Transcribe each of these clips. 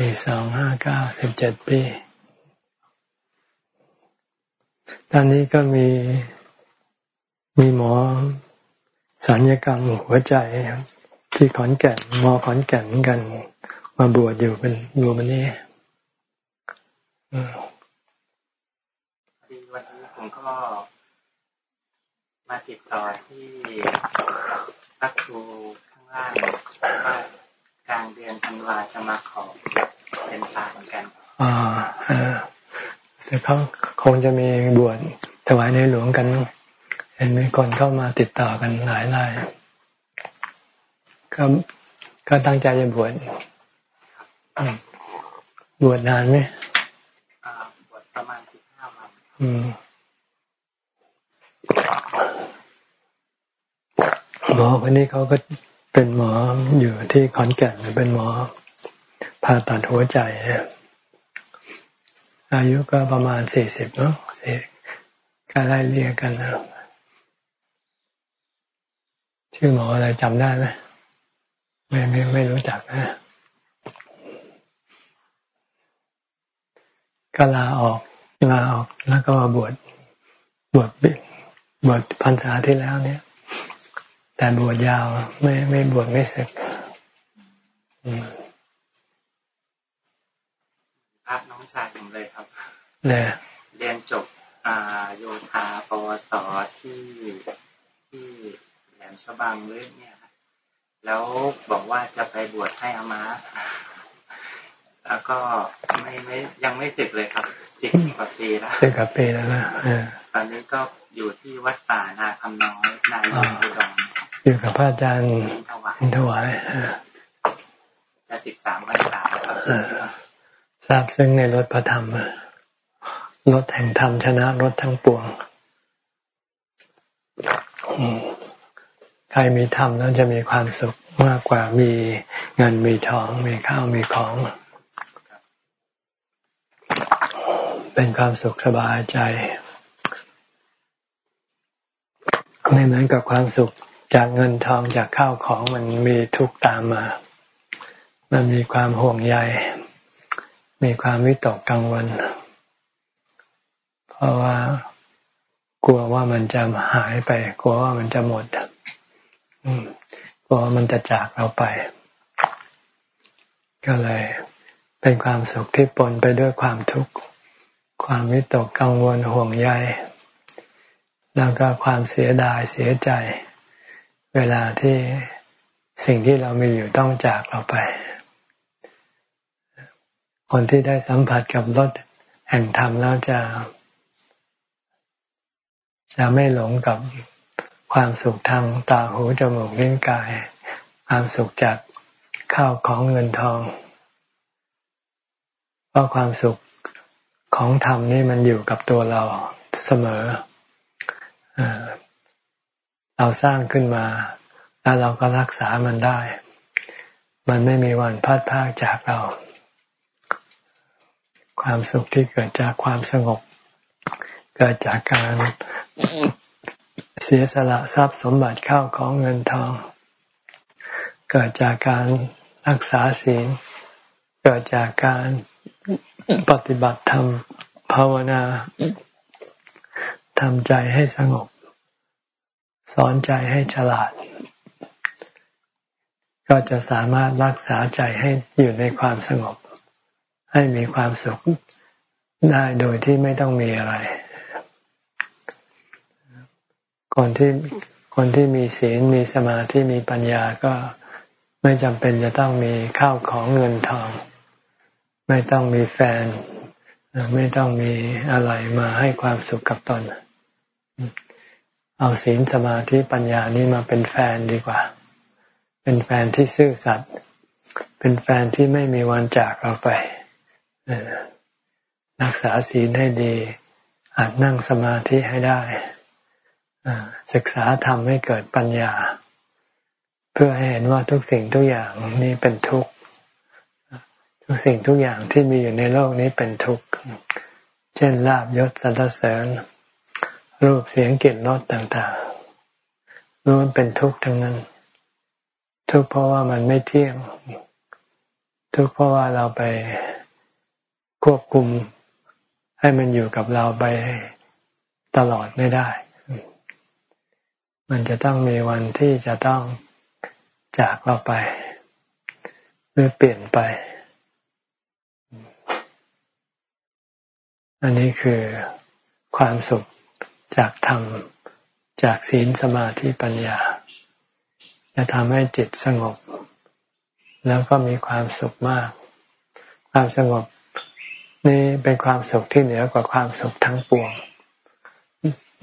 สี่สองห้าเก้าสิบเจ็ดปี ตอนนี้ก็มีมีหมอสัญญกรรมหัวใจที่ขอนแก่นมอขอนแก่นกัน มาบวชอยู่เป็นอยู่มันนี้ดีวันนี้ผมก็มาติดต่อที่พักครูข้างล่างว่า กลางเดือนธันวาจะมาขอเป็นพระเหมือนกันอ่าแต่เขาคงจะมีบวชถวายในหลวงกัน เห็นมีคนเข้ามาติดต่อกันหลายรายก็ก็ตั้งใจจะบวชบวชนานไหมบวชประมาณสิบห้าวันหมอคนนี้เขาก็ เป็นหมออยู่ที่ขอนแก่นเป็นหมอผ่าตัดหัวใจ อายุก็ประมาณสี่สิบเนาะสี่ก็ไล่เรียกกันนะชื่อหมออะไรจำได้ไหมไม่ไม่ไม่รู้จักนะก็ลาออกลาออกแล้วก็มาบวชบวชบวชพรรษาที่แล้วเนี่ย แต่บวชยาวไม่ไม่บวชไม่สึกพระน้องชายผมเลยครับเนี่ยเรียนจบอ่าโยธาปวสที่ที่แหลมฉบังเลยเนี่ยแล้วบอกว่าจะไปบวชให้อามาแล้วก็ไม่ไม่ยังไม่สึกเลยครับสิบกว่าปีแล้วสิบกว่าปีแล้วนะตอนนี้ก็อยู่ที่วัดป่านาคำน้อยนายงอุดร อยู่กับพระอาจารย์ถวายจะสิบสามพรรษาทราบซึ่งในรถพระธรรมรถแห่งธรรมชนะรถทั้งปวงใครมีธรรมแล้วจะมีความสุขมากกว่ามีเงินมีทองมีข้าวมีของ เป็นความสุขสบายใจ ไม่เหมือนกับความสุข จากเงินทองจากข้าวของมันมีทุกตามมา มันมีความห่วงใย มีความวิตกกังวล เพราะว่ากลัวว่ามันจะหายไป กลัวว่ามันจะหมดกลัวว่ามันจะจากเราไป ก็เลยเป็นความสุขที่ปนไปด้วยความทุกข์ ความวิตกกังวลห่วงใย แล้วก็ความเสียดายเสียใจ เวลาที่สิ่งที่เรามีอยู่ต้องจากเราไป คนที่ได้สัมผัสกับรถแห่งธรรมแล้วจะจะไม่หลงกับความสุขทางตาหูจมูกลิ้นกาย ความสุขจากข้าวของเงินทอง เพราะความสุขของธรรมนี่มันอยู่กับตัวเราเสมอ เราสร้างขึ้นมา แล้วเราก็รักษามันได้ มันไม่มีวันพัดพากจากเรา ความสุขที่เกิดจากความสงบ เกิดจากการเสียสละทรัพย์สมบัติเข้าของเงินทอง เกิดจากการรักษาศีล เกิดจากการปฏิบัติธรรมภาวนาทำใจให้สงบ สอนใจให้ฉลาด ก็จะสามารถรักษาใจให้อยู่ในความสงบ ให้มีความสุขได้โดยที่ไม่ต้องมีอะไร คนที่คนที่มีศีลมีสมาธิมีปัญญาก็ไม่จำเป็นจะต้องมีข้าวของเงินทอง ไม่ต้องมีแฟน ไม่ต้องมีอะไรมาให้ความสุขกับตน เอาศีลสมาธิปัญญานี้มาเป็นแฟนดีกว่า เป็นแฟนที่ซื่อสัตย์เป็นแฟนที่ไม่มีวันจากเราไปรักษาศีลให้ดีอาจนั่งสมาธิให้ได้ศึกษาทำให้เกิดปัญญา เพื่อให้เห็นว่าทุกสิ่งทุกอย่างนี้เป็นทุกข์ทุกสิ่งทุกอย่างที่มีอยู่ในโลกนี้เป็นทุกข์ เช่นลาบยศสรรเสริญ รูปเสียงกลิ่นรสต่างๆรู้มันเป็นทุกข์ทั้งนั้น ทุกข์เพราะว่ามันไม่เที่ยง ทุกข์เพราะว่าเราไปควบคุมให้มันอยู่กับเราไปตลอดไม่ได้ มันจะต้องมีวันที่จะต้องจากเราไป หรือเปลี่ยนไป อันนี้คือความสุข จากธรรม จากศีลสมาธิปัญญา จะทำให้จิตสงบ แล้วก็มีความสุขมาก ความสงบนี่เป็นความสุขที่เหนือกว่าความสุขทั้งปวง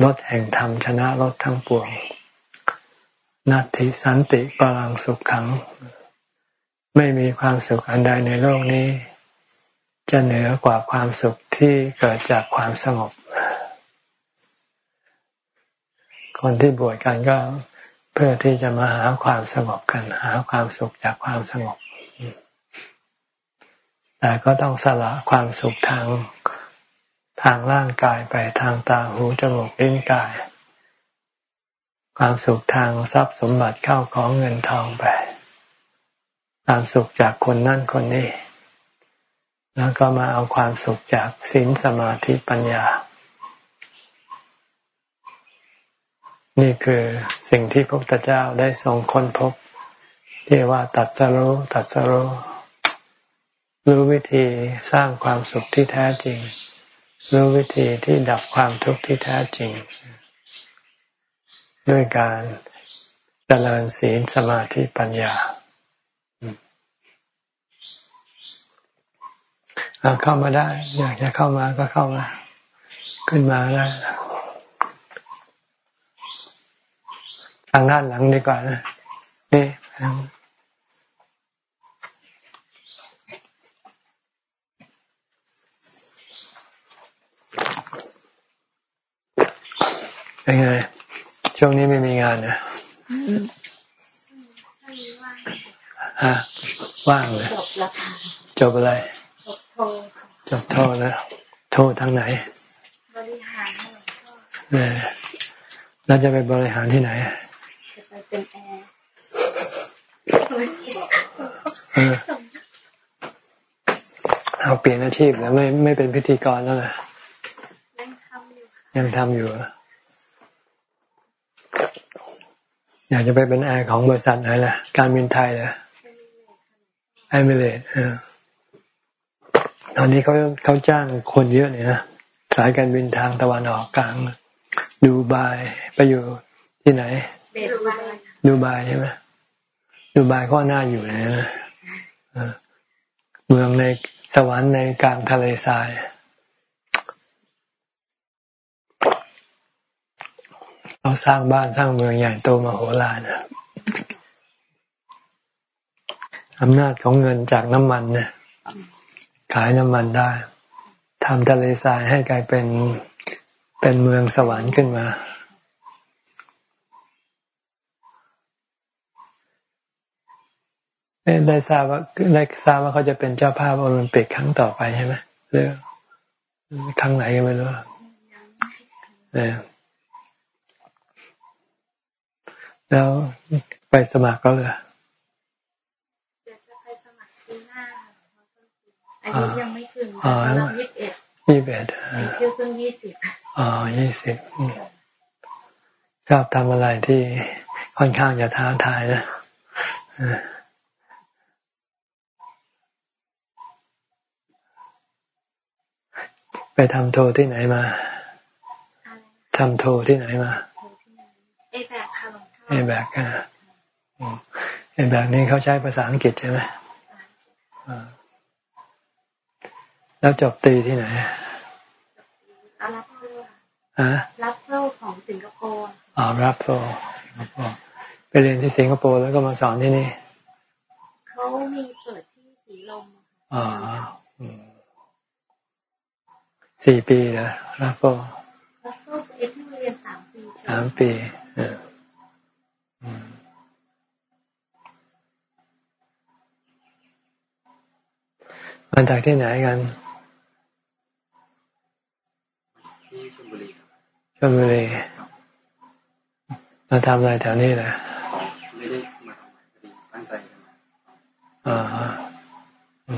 ลดแห่งธรรมชนะลดทั้งปวงนัตติสันติปรังสุขขัง ไม่มีความสุขอันใดในโลกนี้ จะเหนือกว่าความสุขที่เกิดจากความสงบ คนที่บวชกันก็เพื่อที่จะมาหาความสงบกัน หาความสุขจากความสงบ แต่ก็ต้องสละความสุขทางทางร่างกายไปทางตาหูจมูกลิ้นกาย ความสุขทางทรัพย์สมบัติเข้าของเงินทองไป ความสุขจากคนนั่นคนนี้ แล้วก็มาเอาความสุขจากศีลสมาธิปัญญา นี่คือสิ่งที่พระพุทธเจ้าได้ทรงค้นพบเรียกว่าตัดสรู้ตัดสรู้รู้วิธีสร้างความสุขที่แท้จริง รู้วิธีที่ดับความทุกข์ที่แท้จริง ด้วยการเจริญศีลสมาธิปัญญาเอาเข้ามาได้ อยากจะเข้ามาก็เข้ามา ขึ้นมาได้ ทางด้านหลังดีกว่านะนี่เป็นไงช่วงนี้ไม่มีงานนะฮะว่างเลยจบแล้วค่ะจบอะไรจบโทจบโทนะ โททางไหน บริหารเนี่ยเราจะไปบริหารที่ไหนจะไป เป็นแอร์เอาเปลี่ยนอาชีพแล้วไม่ไม่เป็นพิธีกรแล้วนะยังทำอยู่ยังทำอยู่ อยากจะไปเป็นแอร์ของบริษัทไหนล่ะ การบินไทยเหรอไอเมเลตตอนนี้เขาเขาจ้างคนเยอะเลยนะ สายการบินทางตะวันออกกลาง ดูบายไปอยู่ที่ไหน ดูบายใช่ไหมดูบายก็น่าอยู่เลยนะเมืองในสวรรค์ในกลางทะเลทรายเราสร้างบ้านสร้างเมืองใหญ่โตมโหฬารนะอำนาจของเงินจากน้ำมันนี่ยขายน้ำมันได้ทำทะเลทรายให้กลายเป็นเป็นเมืองสวรรค์ขึ้นมา ได้ทราบว่าได้ทราบว่าเขาจะเป็นเจ้าภาพโอลิมปิกครั้งต่อไปใช่ไหมหรือครั้งไหนกันไม่รู้เนี่ยแล้วไปสมัครก็เลยเดี๋ยวจะไปสมัครปีหน้าอายุยังไม่ถึงเรายี่สิบเอ็ดยี่สิบเอ็ดอายุเพิ่งยี่สิบอ๋อยี่สิบชอบทำอะไรที่ค่อนข้างจะท้าทายนะ ไปทำโทที่ไหนมาทำโทที่ไหนมาเอแบกค่ะเอแบกอะเอแบกนี่เขาใช้ภาษาอังกฤษใช่ไหมแล้วจบตีที่ไหนรับโลฮะรับโลของสิงคโปร์อ๋อรับโลไปเรียนที่สิงคโปร์แล้วก็มาสอนที่นี่เขามีเปิดที่สีลมอ๋อ สี่ปีนะรับโลรับโลเอ็นเรียนสามปีสามปีมาจากที่ไหนกันที่ชลบุรีชลบุรีมาทำอะไรแถวนี้แหละไม่ได้มาทำตั้งใจอ่ามี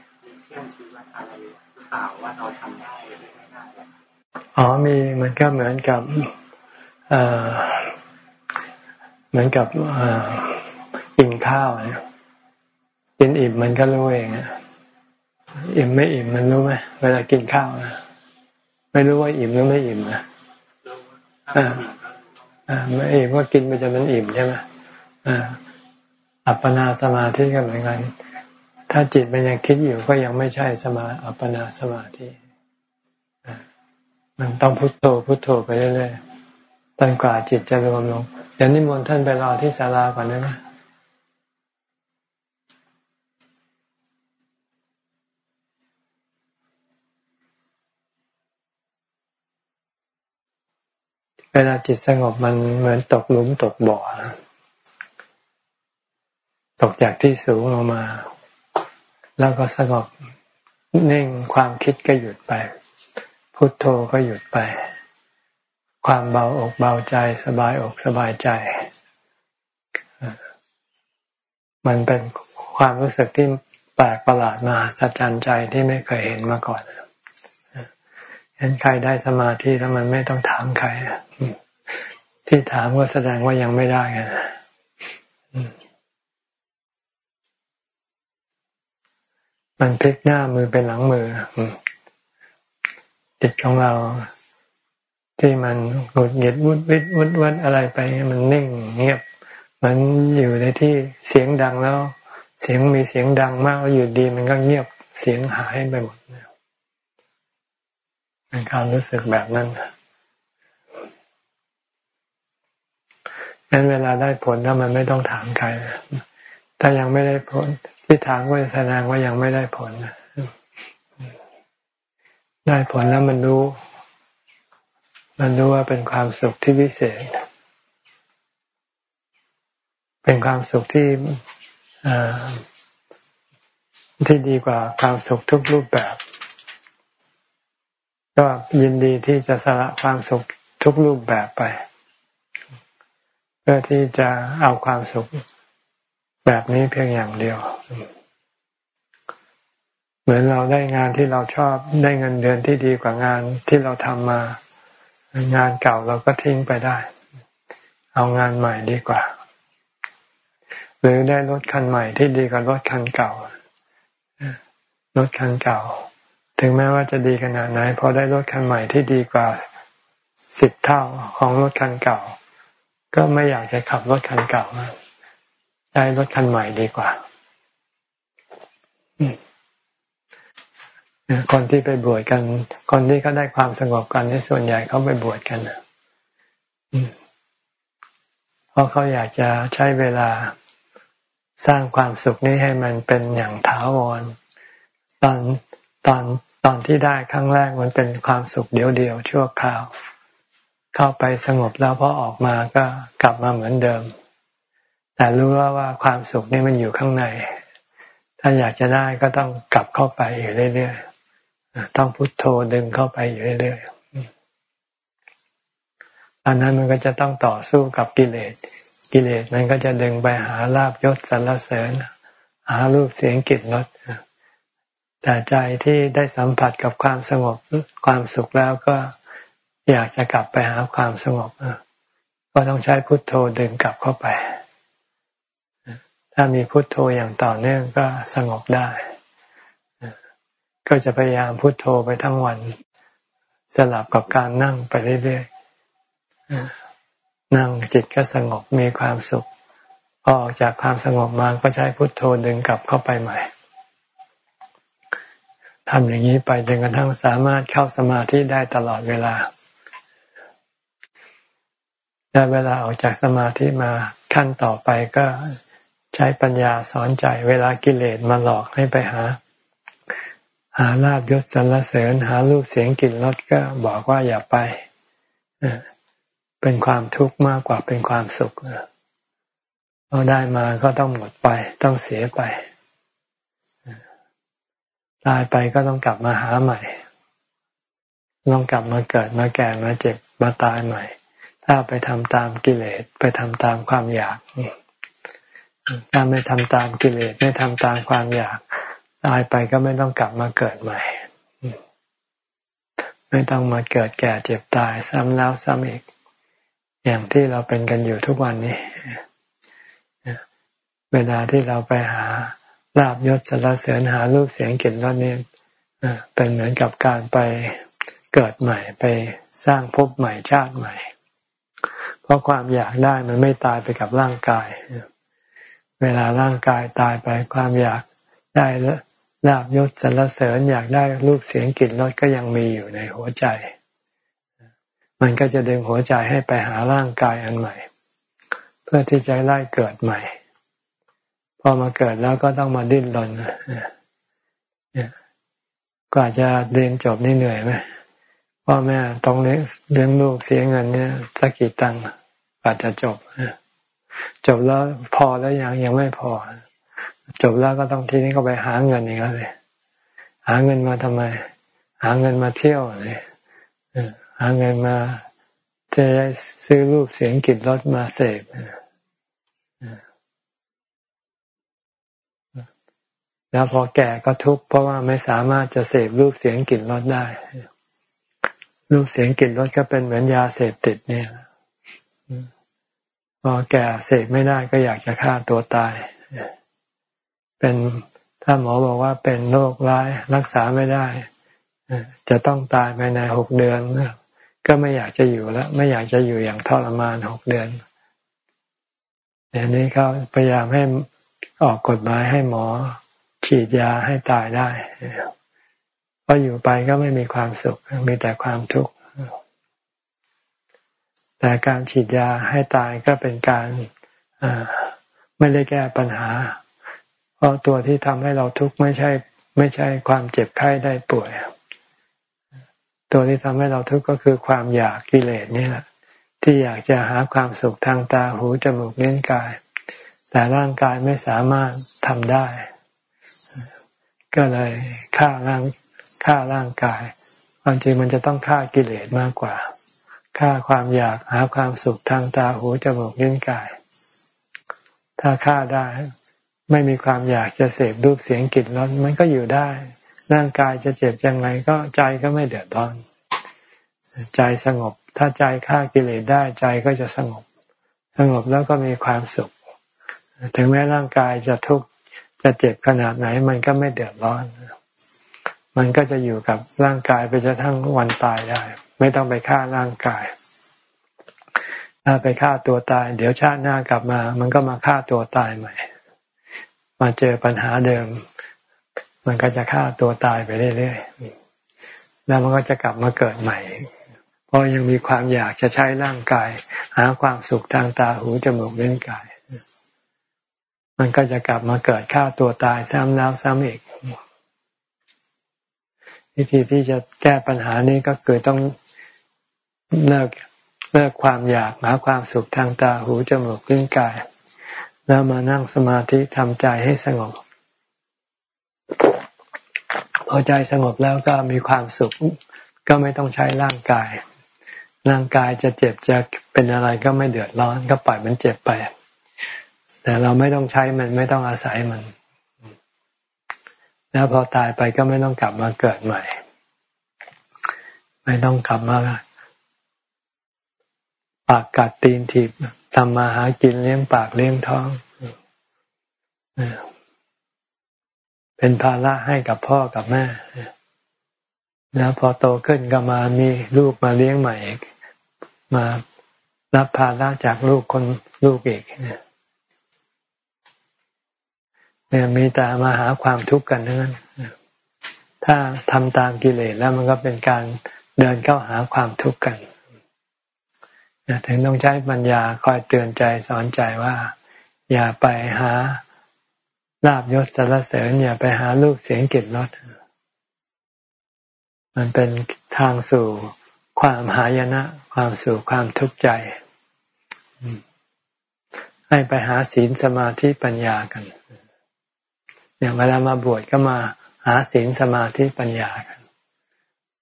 อมีมันก็เหมือนกับเหมือนกับอิ่มข้าวเนี่ยกินอิ่มมันก็รู้เองอิ่มไม่อิ่มมันรู้ไหมเวลากินข้าวนะไม่รู้ว่าอิ่มหรือไม่อิ่มนะอ่าอ่าไม่อิ่มก็กินไปจนมันอิ่มใช่ไหมอ่าอัปปนาสมาธิก็เหมือนกัน ถ้าจิตมันยังคิดอยู่ก็ยังไม่ใช่สมาอัปปนาสมาธิมันต้องพุโทโธพุโทโธไปเรื่อยๆจนกว่าจิตจะรวมลงเดี๋ยวนิมนต์ท่านไปรอที่ศาลาก่อนได้ไหมเวลาจิตสงบมันเหมือนตกหลุมตกบ่อ ตกจากที่สูงลงมา แล้วก็สงบนิ่งความคิดก็หยุดไป พุทโธก็หยุดไป ความเบาอกเบาใจสบายอกสบายใจ มันเป็นความรู้สึกที่แปลกประหลาดมาสัจจ์ใจที่ไม่เคยเห็นมาก่อนเห็นใครได้สมาธิแล้วมันไม่ต้องถามใครที่ถามก็แสดงว่ายังไม่ได้ไง มันพลิกหน้ามือเป็นหลังมือจิตของเรา ที่มันหงุดหงิดวุดวิดวุดวัดอะไรไป มันนิ่งเงียบ มันอยู่ในที่เสียงดังแล้ว เสียงมีเสียงดังมากอยู่ดี มันก็เงียบเสียงหายไปหมดเป็นความรู้สึกแบบนั้นงั้นเวลาได้ผลถ้ามันไม่ต้องถามใคร ถ้ายังไม่ได้ผล ที่ถามก็แสดงว่ายังไม่ได้ผลได้ผลแล้วมันรู้ มันรู้ว่าเป็นความสุขที่พิเศษ เป็นความสุขที่ที่ดีกว่าความสุขทุกรูปแบบ ก็ยินดีที่จะสละความสุขทุกรูปแบบไป เพื่อที่จะเอาความสุข แบบนี้เพียงอย่างเดียว เหมือนเราได้งานที่เราชอบได้เงินเดือนที่ดีกว่างานที่เราทำมา งานเก่าเราก็ทิ้งไปได้ เอางานใหม่ดีกว่า หรือได้รถคันใหม่ที่ดีกว่ารถคันเก่ารถคันเก่า ถึงแม้ว่าจะดีขนาดไหนพอได้รถคันใหม่ที่ดีกว่าสิบเท่าของรถคันเก่า ก็ไม่อยากจะขับรถคันเก่าแล้ว ได้รถคันใหม่ดีกว่า คนที่ไปบวชกัน คนที่เขาได้ความสงบกันในส่วนใหญ่เขาไปบวชกันเพราะเขาอยากจะใช้เวลาสร้างความสุขนี้ให้มันเป็นอย่างถาวร ตอนตอนตอนที่ได้ครั้งแรกมันเป็นความสุขเดียวเดียวชั่วคราว เข้าไปสงบแล้วพอออกมาก็กลับมาเหมือนเดิม แต่รู้ว่าว่าความสุขนี่มันอยู่ข้างใน ถ้าอยากจะได้ก็ต้องกลับเข้าไปอยู่เรื่อยๆต้องพุโทโธดึงเข้าไปอยู่เรื่อยๆอันนั้นมันก็จะต้องต่อสู้กับกิเลส กิเลสมันก็จะดึงไปหาลาบยศสรรเสริญ หารูปเสียงกลิ่นรสแต่ใจที่ได้สัมผัสกับความสงบความสุขแล้วก็อยากจะกลับไปหาความสงบก็ต้องใช้พุทโธดึงกลับเข้าไป ถ้ามีพุทโธอย่างต่อเนื่องก็สงบได้ ก็จะพยายามพุโทโธไปทั้งวัน สลับกับการนั่งไปเรื่อยๆนั่งจิตก็สงบมีความสุขพอออกจากความสงบมาก็ใช้พุโทโธดึงกลับเข้าไปใหม่ทำอย่างนี้ไปจนกระทั่งสามารถเข้าสมาธิได้ตลอดเวลาได้เวลาออกจากสมาธิมาขั้นต่อไปก็ ใช้ปัญญาสอนใจเวลากิเลสมาหลอกให้ไปหา หาลาบยศสรรเสริญ หารูปเสียงกลิ่นรสก็บอกว่าอย่าไปเป็นความทุกข์มากกว่าเป็นความสุขพอได้มาก็ต้องหมดไป ต้องเสียไปตายไปก็ต้องกลับมาหาใหม่ ต้องกลับมาเกิดมาแก่มาเจ็บมาตายใหม่ ถ้าไปทำตามกิเลสไปทำตามความอยาก ถ้าไม่ทำตามกิเลสไม่ทำตามความอยากตายไปก็ไม่ต้องกลับมาเกิดใหม่ ไม่ต้องมาเกิดแก่เจ็บตายซ้ำแล้วซ้ำอีก อย่างที่เราเป็นกันอยู่ทุกวันนี้ เวลาที่เราไปหาลาบยศสรรเสริญหารูปเสียงกลิ่นรสนี่เป็นเหมือนกับการไปเกิดใหม่ไปสร้างภพใหม่ชาติใหม่ เพราะความอยากได้มันไม่ตายไปกับร่างกายเเวลาร่างกายตายไปความอยากได้ลาบยศสรรเสริญอยากได้รูปเสียงกลิ่นรสก็ยังมีอยู่ในหัวใจ มันก็จะดึงหัวใจให้ไปหาร่างกายอันใหม่ เพื่อที่จะไล่เกิดใหม่ พอมาเกิดแล้วก็ต้องมาดิ้นรนกว่าจะเรียนจบนี่เหนื่อยไหมพ่อแม่ต้องเลี้ยงเลี้ยงลูกเสียเงินเนี่ยสักกี่ตังค์กว่าจะจบ จบแล้วพอแล้วยังยังไม่พอ จบแล้วก็ต้องทีนี้ก็ไปหาเงินอีกแล้วเลยหาเงินมาทำไม หาเงินมาเที่ยวเลยหาเงินมาจะซื้อรูปเสียงกลิ่นรสมาเสพแล้วพอแก่ก็ทุกข์เพราะว่าไม่สามารถจะเสพรูปเสียงกลิ่นรสได้ รูปเสียงกลิ่นรสก็เป็นเหมือนยาเสพติดเนี่ย พอแก่เสพไม่ได้ก็อยากจะฆ่าตัวตาย เป็นถ้าหมอบอกว่าเป็นโรคร้ายรักษาไม่ได้ จะต้องตายภายในหกเดือน ก็ไม่อยากจะอยู่แล้ว ไม่อยากจะอยู่อย่างทรมานหกเดือนเดี๋ยวนี้เขาพยายามให้ออกกฎหมายให้หมอ ฉีดยาให้ตายได้เพราะอยู่ไปก็ไม่มีความสุข มีแต่ความทุกข์ แต่การฉีดยาให้ตายก็เป็นการไม่ได้แก้ปัญหา เพราะตัวที่ทำให้เราทุกข์ไม่ใช่ ไม่ใช่ความเจ็บไข้ได้ป่วย ตัวที่ทำให้เราทุกข์ก็คือความอยากกิเลสนี่แหละที่อยากจะหาความสุขทางตาหูจมูกเล่นกาย แต่ร่างกายไม่สามารถทำได้ ก็เลยฆ่าร่างฆ่าร่างกายความจริงมันจะต้องฆ่ากิเลสมากกว่า ฆ่าความอยากหาความสุขทางตาหูจมูกลิ้นกาย ถ้าฆ่าได้ไม่มีความอยากจะเสพรูปเสียงกลิ่นรสมันก็อยู่ได้ร่างกายจะเจ็บยังไงก็ใจก็ไม่เดือดร้อน ใจสงบ ถ้าใจฆ่ากิเลสได้ใจก็จะสงบ สงบแล้วก็มีความสุข ถึงแม้ร่างกายจะทุกข์จะเจ็บขนาดไหน มันก็ไม่เดือดร้อน มันก็จะอยู่กับร่างกายไปจนทั้งวันตายได้ ไม่ต้องไปฆ่าร่างกาย ถ้าไปฆ่าตัวตาย เดี๋ยวชาติหน้ากลับมา มันก็มาฆ่าตัวตายใหม่ มาเจอปัญหาเดิม มันก็จะฆ่าตัวตายไปเรื่อยๆแล้วมันก็จะกลับมาเกิดใหม่ เพราะยังมีความอยากจะใช้ร่างกาย หาความสุขทางตาหูจมูกเล่นกาย มันก็จะกลับมาเกิดฆ่าตัวตายซ้ำแล้วซ้ำอีกวิธีที่จะแก้ปัญหานี้ก็คือต้อง เลิกเลิกความอยากหาความสุขทางตาหูจมูกลิ้นกาย แล้วมานั่งสมาธิทำใจให้สงบพอใจสงบแล้วก็มีความสุข ก็ไม่ต้องใช้ร่างกาย ร่างกายจะเจ็บจะเป็นอะไรก็ไม่เดือดร้อนก็ปล่อยมันเจ็บไป แต่เราไม่ต้องใช้มันไม่ต้องอาศัยมัน แล้วพอตายไปก็ไม่ต้องกลับมาเกิดใหม่ ไม่ต้องกลับมา ปากกัดตีนถีบทำมาหากินเลี้ยงปากเลี้ยงท้อง เป็นภาระให้กับพ่อกับแม่แล้วพอโตขึ้นก็มามีลูกมาเลี้ยงใหม่อีกมารับภาระจากลูกคนลูกอีกเนี่ยเนี่ยมีแต่มาหาความทุกข์กันทั้งนั้น ถ้าทำตามกิเลสแล้วมันก็เป็นการเดินเข้าหาความทุกข์กัน ถึงต้องใช้ปัญญาคอยเตือนใจสอนใจว่า อย่าไปหาลาบยศสรรเสริญ อย่าไปหาลูกเสียงกิจรสมันเป็นทางสู่ความหายนะ ความสู่ความทุกข์ใจ ให้ไปหาศีลสมาธิปัญญากันอย่างเวลามาบวชก็มาหาศีลสมาธิปัญญากัน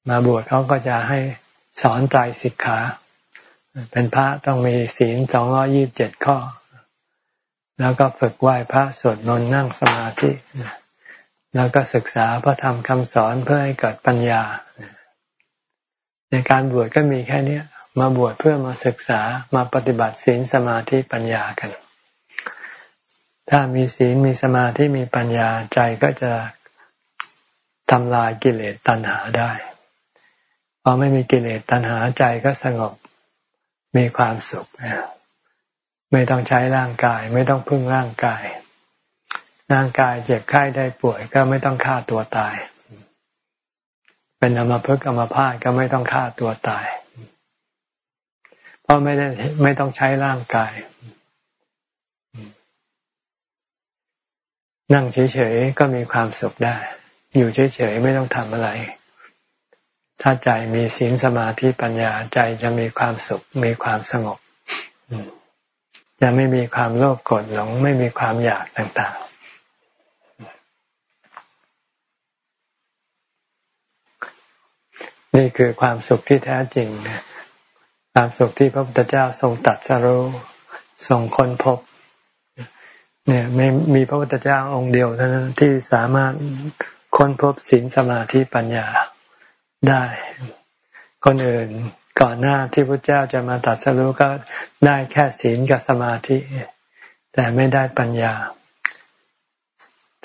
มาบวชเขาก็จะให้สอนใจสิกขา เป็นพระต้องมีศีลสองร้อยี่บเจ็ดข้อ แล้วก็ฝึกไหว้พระสวดมนต์นั่งสมาธิ แล้วก็ศึกษาพระธรรมคำสอนเพื่อให้เกิดปัญญา ในการบวชก็มีแค่นี้มาบวชเพื่อมาศึกษามาปฏิบัติศีลสมาธิปัญญากัน ถ้ามีศีลมีสมาธิมีปัญญาใจก็จะทำลายกิเลสตัณหาได้ พอไม่มีกิเลสตัณหาใจก็สงบ มีความสุขไม่ต้องใช้ร่างกาย ไม่ต้องพึ่งร่างกาย ร่างกายเจ็บไข้ได้ป่วย ก็ไม่ต้องฆ่าตัวตาย เป็นอมภพอมภาตก็ไม่ต้องฆ่าตัวตาย เพราะไม่ได้ไม่ต้องใช้ร่างกาย นั่งเฉยๆก็มีความสุขได้ อยู่เฉยๆไม่ต้องทำอะไร ถ้าใจมีศีลสมาธิปัญญาใจจะมีความสุข มีความสงบจะไม่มีความโลภโกรธหลง ไม่มีความอยากต่างๆ นี่คือความสุขที่แท้จริงความสุขที่พระพุทธเจ้าทรงตัดสรู้ทรงค้นพบ เนี่ยไม่มีพระพุทธเจ้าองค์เดียวเท่านั้นที่สามารถค้นพบศีลสมาธิปัญญา ได้ คนอื่นก่อนหน้าที่พระเจ้าจะมาตัดสรู้ก็ได้แค่ศีลกับสมาธิ แต่ไม่ได้ปัญญา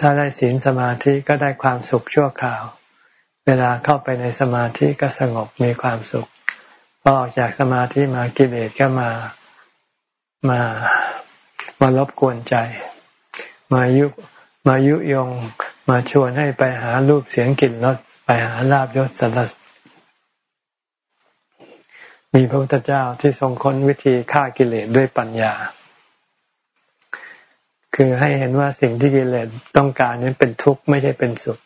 ถ้าได้ศีลสมาธิก็ได้ความสุขชั่วคราว เวลาเข้าไปในสมาธิก็สงบมีความสุขพอออกจากสมาธิมากิเลสก็มา มามารบกวนใจ มายุมายุยงมาชวนให้ไปหารูปเสียงกลิ่นรส ไปหาลาบยศสรรมีพระพุทธเจ้าที่ทรงค้นวิธีฆ่ากิเลสด้วยปัญญา คือให้เห็นว่าสิ่งที่กิเลสต้องการนั้นเป็นทุกข์ไม่ใช่เป็นสุข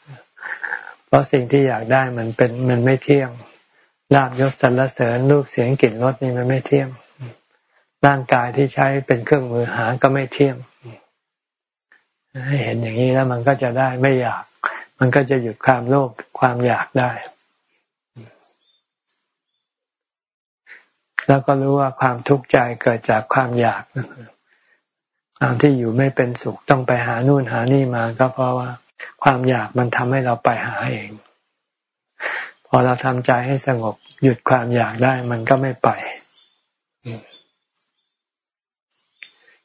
เพราะสิ่งที่อยากได้มันเป็นมันไม่เที่ยงลาบยศสรรเสริญรูปเสียงกลิ่นรสนี่มันไม่เที่ยงร่างกายที่ใช้เป็นเครื่องมือหาก็ไม่เที่ยงให้เห็นอย่างนี้แล้วมันก็จะได้ไม่อยาก มันก็จะหยุดความโลภความอยากได้ แล้วก็รู้ว่าความทุกข์ใจเกิดจากความอยากความที่อยู่ไม่เป็นสุขต้องไปหานู่นหานี่มา ก็เพราะว่าความอยากมันทำให้เราไปหาเอง พอเราทำใจให้สงบหยุดความอยากได้มันก็ไม่ไป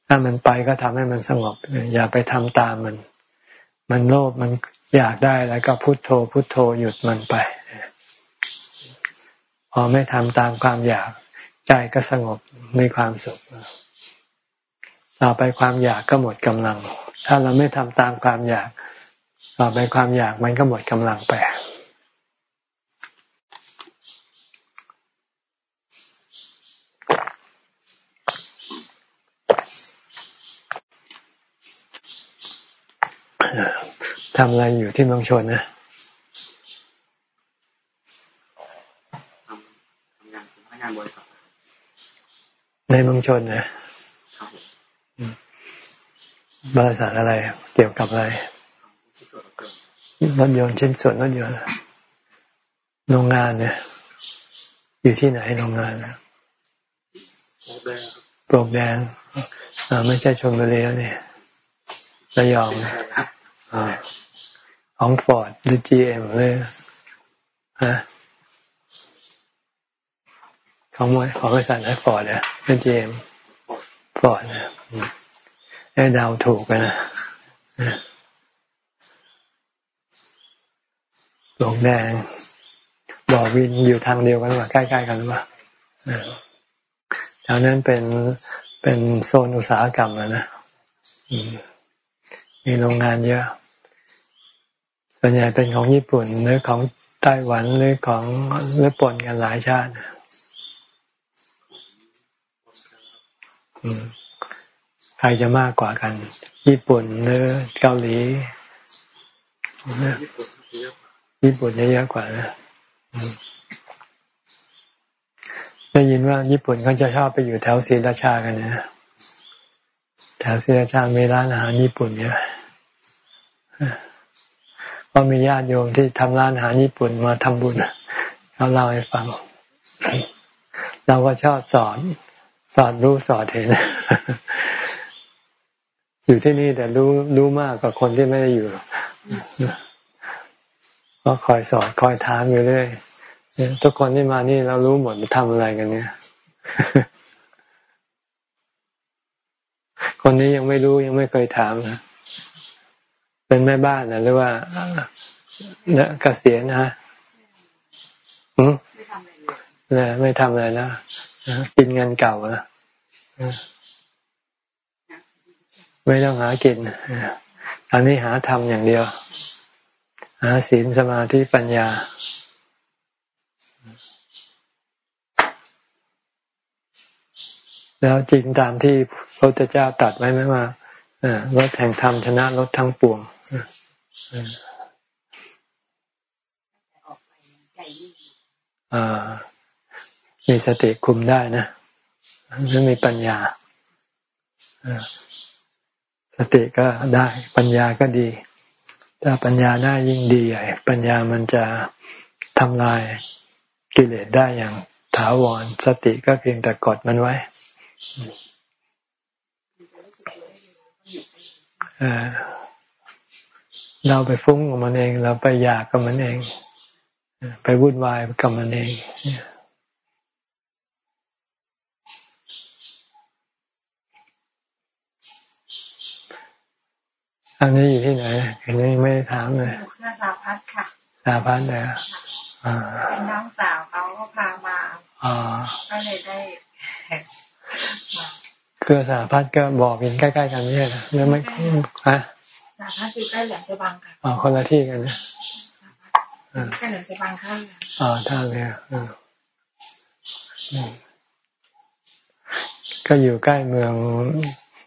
ถ้ามันไปก็ทำให้มันสงบ อย่าไปทำตามมัน มันโลภมัน อยากได้แล้วก็พุโทโธ พุโทโธหยุดมันไป พอไม่ทำตามความอยากใจก็สงบมีความสุขต่อไปความอยากก็หมดกำลัง ถ้าเราไม่ทำตามความอยาก ต่อไปความอยากมันก็หมดกำลังไป ทำอะไรอยู่ที่เมืองชนนะทำงานพนักงานบริษัทในเมืองชนนะบริษัทอะไร เกี่ยวกับอะไรรถยนต์ชิ้นส่วนรถยนต์โรงงานเนี่ย อยู่ที่ไหนโรงงานนะปลวกแดงไม่ใช่ชลบุรีแล้วเนี่ยระยอง ของฟอร์ดหรือ GM เลยฮะของมวยของบริษัทไหนฟอร์ดเนี่ยเป็น GMฟอร์ดนะไอ้ดาวถูกนะหลงแดงบ่อวินอยู่ทางเดียวกันหรือเปล่าใกล้ๆกันหรือเปล่าแถวนั้นเป็นเป็นโซนอุตสาหกรรมแล้วนะมีโรงงานเยอะ ส่วนใหญ่เป็นของญี่ปุ่นหรือของไต้หวันหรือของหรือปนกันหลายชาติใครจะมากกว่ากัน ญี่ปุ่นหรือเกาหลีญี่ปุ่นเยอะกว่านะได้ยินว่าญี่ปุ่นเขาจะชอบไปอยู่แถวศรีราชากันนะแถวศรีราชามีร้านอาหารญี่ปุ่นเยอะ ก็มีญาติโยมที่ทำร้านอาหารญี่ปุ่นมาทำบุญเขาเล่าให้ฟัง เราก็ชอบสอน สอนรู้สอนเห็น อยู่ที่นี่แต่รู้รู้มากกว่าคนที่ไม่ได้อยู่ก็คอยสอนคอยถามอยู่เรื่อยทุกคนที่มานี่เรารู้หมดทำอะไรกันเนี่ย คนนี้ยังไม่รู้ยังไม่เคยถามนะ เป็นแม่บ้านนะหรือว่าเนี่ยเกษียณนะอืมไม่ทำอะไรเลยไม่ทำอะไรนะกินเงินเก่านะไม่ต้องหากินอันนี้หาทำอย่างเดียว หาศีลสมาธิปัญญาแล้วจริงตามที่พระพุทธเจ้าตัดไว้ไหมว่ารถแห่งธรรมชนะรถทั้งปวง มีสติคุมได้นะแล้วมีปัญญาสติก็ได้ปัญญาก็ดี ถ้าปัญญาได้ยิ่งดีใหญ่ปัญญามันจะทำลายกิเลสได้อย่างถาวร สติก็เพียงแต่กดมันไว้ เราไปฟุ้งกับมันเอง เราไปอยากกับมันเอง ไปวุ่นวายกับมันเองอันนี้อยู่ที่ไหนอันนี้ไม่ได้ถามเลยสาพัดค่ะสาพัดเลยเป็นน้องสาวเขาก็พามาก็เลยได้เครือสาพัดก็บอกกินใกล้ ๆ กันไม่ใช่หรอหรือไม่ฮะ สาพัดอยู่ใกล้แหลมสบังค่ะอ๋อคนละที่กันนะใกล้แหลมสบังข้างอ๋อท่าเรือก็อยู่ใกล้เมือง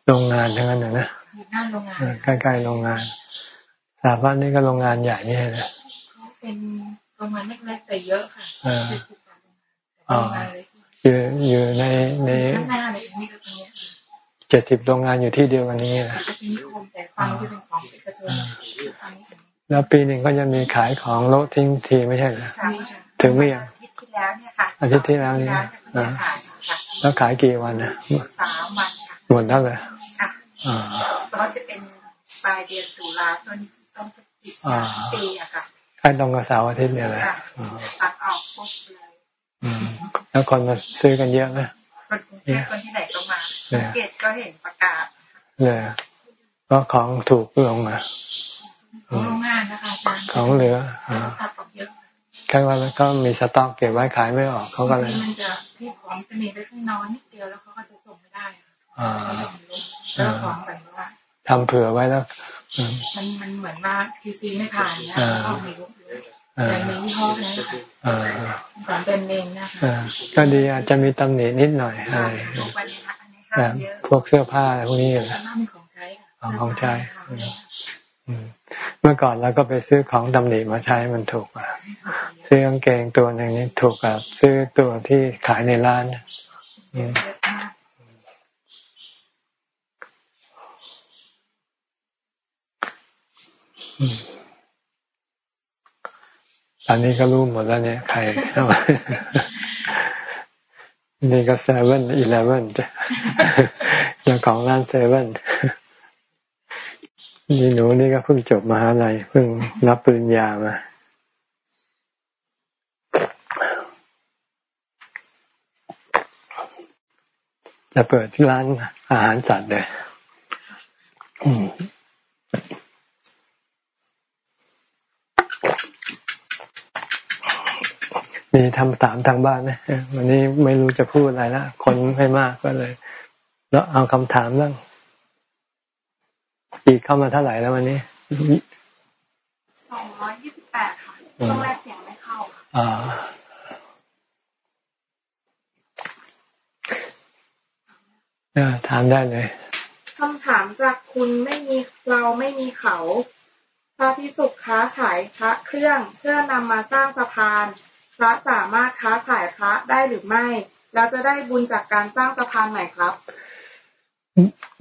โรงงานทั้งนั้นนะหน้าโรงงานใกล้ๆโรงงาน สาพันนี่ก็โรงงานใหญ่นี่แหละเขาเป็นโรงงานเล็กๆแต่เยอะค่ะอ๋ออยู่อยู่ในใน เจ็ดสิบโรงงานอยู่ที่เดียวกันนี้แหละแล้วปีหนึ่งก็จะมีขายของโลทิ้งทีไม่ใช่เหรอถึงไม่ยังอาทิตย์ที่แล้วนี่แล้วขายกี่วันนะสามวันหมดแล้วเลยก็จะเป็นปลายเดือนตุลาต้นต้นปีอะค่ะใกล้ตรงกับเสาร์อาทิตย์เนี่ยแหละตัดออกปุ๊บเลยแล้วคนมาซื้อกันเยอะไหม คนกรุงเทพคนที่ไหนก็มาเกตก็เห็นประกาศเลยก็ของถูกลงมาของโรงงานนะคะอาจารย์ของเหลือตัดออกเยอะแค่ว่าแล้วก็มีสต็อกเก็บไว้ขายไม่ออกเขาก็เลยมันจะที่ของจะมีไว้ข้างน้อยนิดเดียวแล้วเขาก็จะส่งไม่ได้อ่าแล้วของแบบว่าทำเผื่อไว้แล้วมันมันเหมือนว่าคิวซีไม่ผ่านเนี่ยก็มีลู กแต่มียี่ห้อนะค่ะสอนเป็นเองนะคะก็ดีอาจจะมีตำหนินิดหน่อยอะไรแบบพวกเสื้อผ้าอะไรพวกนี้แหละของใช้ของใช้เมื่อก่อนเราก็ไปซื้อของตำหนิมาใช้มันถูกอะซื้อกางเกงตัวหนึ่งนี่ถูกกับซื้อตัวที่ขายในร้านต อนนี้ก็รู้หมดแล้วเนี่ย ใครเข้ามานี่ก็เซเว่นอีเลเว่นเจ้าของร้านเซเว่นนี่หนูนี่ก็เพิ่งจบมหาลัยเพิ่งรับปริญญามาจะเปิดร้านอาหารสัตว์เลย มีทำถามทางบ้านไหมวันนี้ไม่รู้จะพูดอะไรละคนไม่มากก็เลยแล้วเอาคำถามบ้างอีกเข้ามาเท่าไหร่แล้ววันนี้สองร้อยยี่สิบแปดค่ะช่วงแรกเสียงไม่เข้าอ่าถามได้เลยคำถามจากคุณไม่มีเราไม่มีเขาพระพิสุค้าขายพระเครื่องเพื่อนำมาสร้างสะพาน พระสามารถค้าขายพระได้หรือไม่ แล้วจะได้บุญจากการสร้างสะพานไหมครับ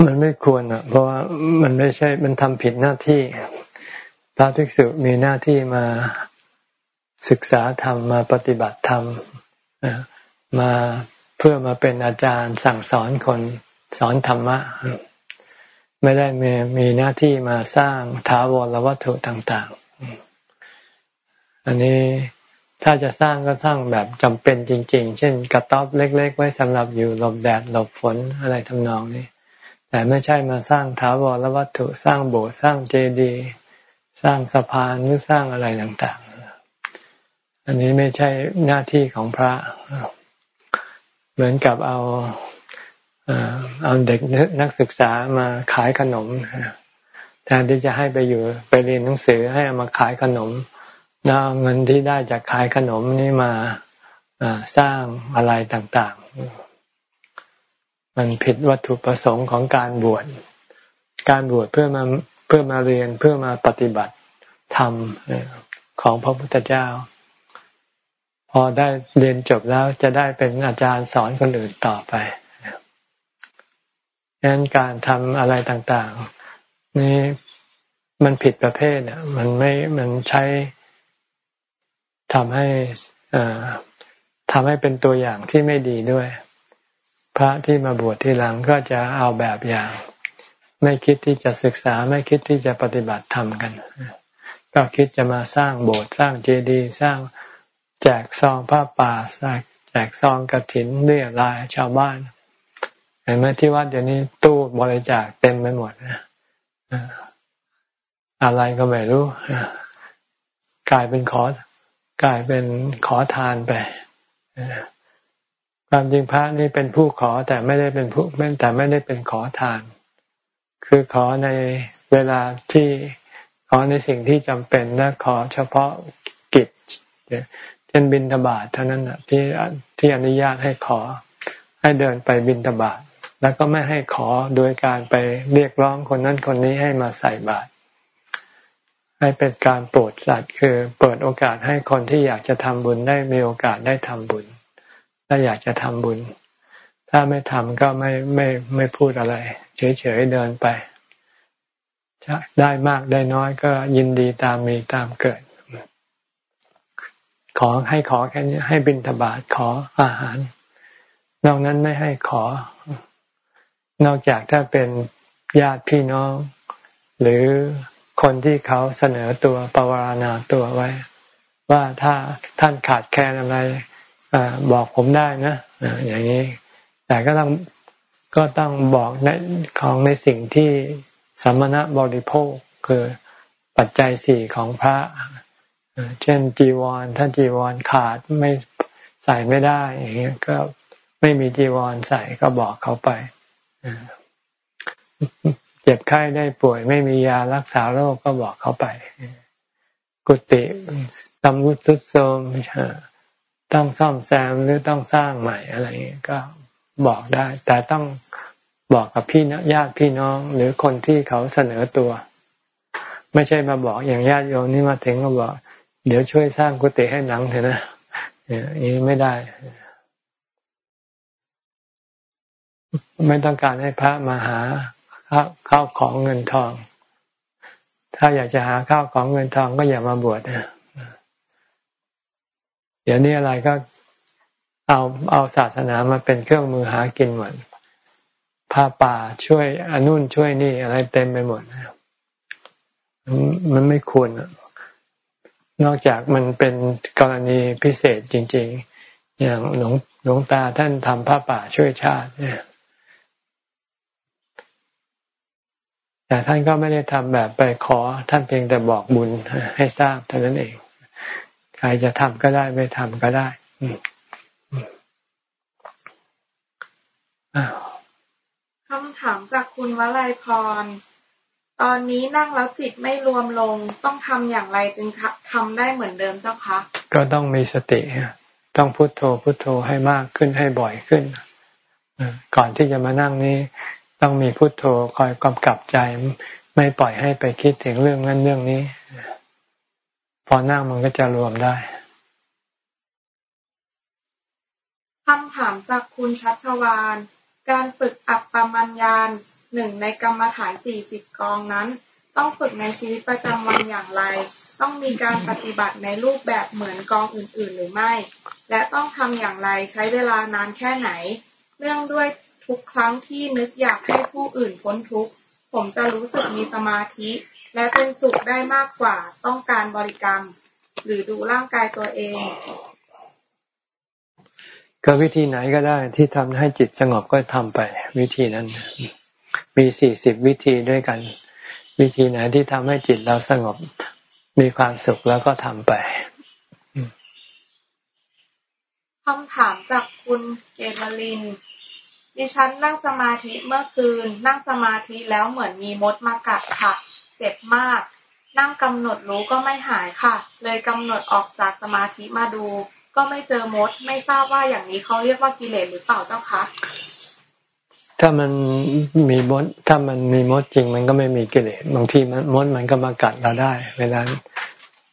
มันไม่ควรอะ เพราะว่ามันไม่ใช่มันทำผิดหน้าที่ พระภิกษุมีหน้าที่มาศึกษาธรรมมาปฏิบัติธรรมมาเพื่อมาเป็นอาจารย์สั่งสอนคนสอนธรรมะ ไม่ได้มีมีหน้าที่มาสร้างถาวรวัตถุต่าง ๆ อันนี้ ถ้าจะสร้างก็สร้างแบบจำเป็นจริง ๆ เช่น กระต๊อบเล็ก ๆ ไว้สำหรับอยู่หลบแดดหลบฝนอะไรทำนองนี้ แต่ไม่ใช่มาสร้างถาวรวัตถุสร้างโบสถ์สร้างเจดีย์สร้างสะพานหรือสร้างอะไรต่างๆ อันนี้ไม่ใช่หน้าที่ของพระ เหมือนกับเอาเอาเด็กนักศึกษามาขายขนมแทนที่จะให้ไปอยู่ไปเรียนหนังสือให้เอามาขายขนม แล้วเงินที่ได้จากขายขนมนี่มาสร้างอะไรต่างๆ มันผิดวัตถุประสงค์ของการบวช การบวชเพื่อมาเพื่อมาเรียนเพื่อมาปฏิบัติธรรมของพระพุทธเจ้า พอได้เรียนจบแล้วจะได้เป็นอาจารย์สอนคนอื่นต่อไปดังนั้นการทำอะไรต่างๆ นี่มันผิดประเภทเนี่ยมันไม่ มันใช้ ทำให้ทำให้เป็นตัวอย่างที่ไม่ดีด้วย พระที่มาบวชทีหลังก็จะเอาแบบอย่าง ไม่คิดที่จะศึกษาไม่คิดที่จะปฏิบัติธรรมกัน ก็คิดจะมาสร้างโบสถ์สร้างเจดีย์สร้างแจกซองผ้าป่าแจกซองกระถินเรียรายชาวบ้านเห็นไหมที่วัดเดี๋ยวนี้ตู้บริจาคเต็มไปหมดนะอะไรก็ไม่รู้กลายเป็นขอ กลายเป็นขอทานไปความจริงพระนี่เป็นผู้ขอแต่ไม่ได้เป็นผู้แต่ไม่ได้เป็นขอทาน คือขอในเวลาที่ขอในสิ่งที่จำเป็นและขอเฉพาะกิจเช่นบินทบาทเท่านั้นที่ที่อนุญาตให้ขอ ให้เดินไปบินทบาทแล้วก็ไม่ให้ขอโดยการไปเรียกร้องคนนั้นคนนี้ให้มาใส่บาตร ให้เป็นการโปรดสัตว์คือเปิดโอกาสให้คนที่อยากจะทำบุญได้มีโอกาสได้ทำบุญ ถ้าอยากจะทำบุญ ถ้าไม่ทำก็ไม่ไม่ไม่พูดอะไร เฉยๆเดินไปได้มากได้น้อยก็ยินดีตามมีตามเกิด ขอให้ขอแค่นี้ให้บิณฑบาตขออาหาร นอกนั้นไม่ให้ขอ นอกจากถ้าเป็นญาติพี่น้อง หรือ คนที่เขาเสนอตัวปวารณาตัวไว้ ว่าถ้าท่านขาดแคลนอะไรอบอกผมได้นะอย่างนี้ แต่ก็ต้องก็ต้องบอกในของในสิ่งที่สัมมณะบริโภคคือปัจจัยสี่ของพระเช่นจีวร ถ้าจีวรขาดไม่ใส่ไม่ได้อย่างเงี้ยก็ไม่มีจีวรใส่ก็บอกเขาไป เจ็บไข้ได้ป่วย ไม่มียารักษาโรคก็บอกเขาไป กุฏิสำรุดทุดโทรมต้องซ่อมแซมหรือต้องสร้างใหม่อะไรเงี้ยก็บอกได้ แต่ต้องบอกกับพี่ญาติพี่น้องหรือคนที่เขาเสนอตัว ไม่ใช่มาบอกอย่างญาติโยมนี่มาถึงก็บอก เดี๋ยวช่วยสร้างกุฏิให้หนังเถอะนะอย่างนี้ไม่ได้ ไม่ต้องการให้พระมาหา ข้าวของเงินทอง ถ้าอยากจะหาข้าวของเงินทองก็อย่ามาบวชนะเดี๋ยวนี้อะไรก็เอาเอาศาสนามาเป็นเครื่องมือหากินหมดผ้าป่าช่วยอนุนช่วยนี่อะไรเต็มไปหมดมันไม่ควรนอกจากมันเป็นกรณีพิเศษจริง ๆ อย่างหลวงหลวงตาท่านทำผ้าป่าช่วยชาติเนี่ย แต่ท่านก็ไม่ได้ทำแบบไปขอท่านเพียงแต่บอกบุญให้ทราบเท่านั้นเอง ใครจะทำก็ได้ไม่ทำก็ได้คำถามจากคุณวลัยพร ตอนนี้นั่งแล้วจิตไม่รวมลง ต้องทำอย่างไรจึงทำได้เหมือนเดิมเจ้าคะ ก็ต้องมีสติ ต้องพุโทโธพุโทโธให้มากขึ้นให้บ่อยขึ้น ก่อนที่จะมานั่งนี้ ต้องมีพุโทโธคอยกำกับใจ ไม่ปล่อยให้ไปคิดถึงเรื่องนั้นเรื่องนี้ พอนั่งมันก็จะรวมได้คำถามจากคุณชัชวานการฝึกอัปปมัญญาหนึ่งในกรรมฐานสี่สิบกองนั้น ต้องฝึกในชีวิตประจำวันอย่างไร ต้องมีการปฏิบัติในรูปแบบเหมือนกองอื่น ๆ หรือไม่ และต้องทำอย่างไรใช้เวลานานแค่ไหนเนื่องด้วย ทุกครั้งที่นึกอยากให้ผู้อื่นพ้นทุกข์ผมจะรู้สึกมีสมาธิ และเป็นสุขได้มากกว่าต้องการบริกรรม หรือดูร่างกายตัวเอง ก็วิธีไหนก็ได้ที่ทำให้จิตสงบก็ทำไป วิธีนั้น มีสี่สิบวิธีด้วยกัน วิธีไหนที่ทำให้จิตเราสงบมีความสุขแล้วก็ทำไปคำถามจากคุณเกมลิน ดิฉันนั่งสมาธิเมื่อคืน นั่งสมาธิแล้วเหมือนมีมดมากัดค่ะ เจ็บมาก นั่งกำหนดรู้ก็ไม่หายค่ะ เลยกำหนดออกจากสมาธิมาดู ก็ไม่เจอมด ไม่ทราบว่าอย่างนี้เขาเรียกว่ากิเลสหรือเปล่าเจ้าคะถ้ามันมีมดถ้ามันมีมดจริงมันก็ไม่มีกิเลสบางทีมันมดมันก็มากัดเราได้ เวลา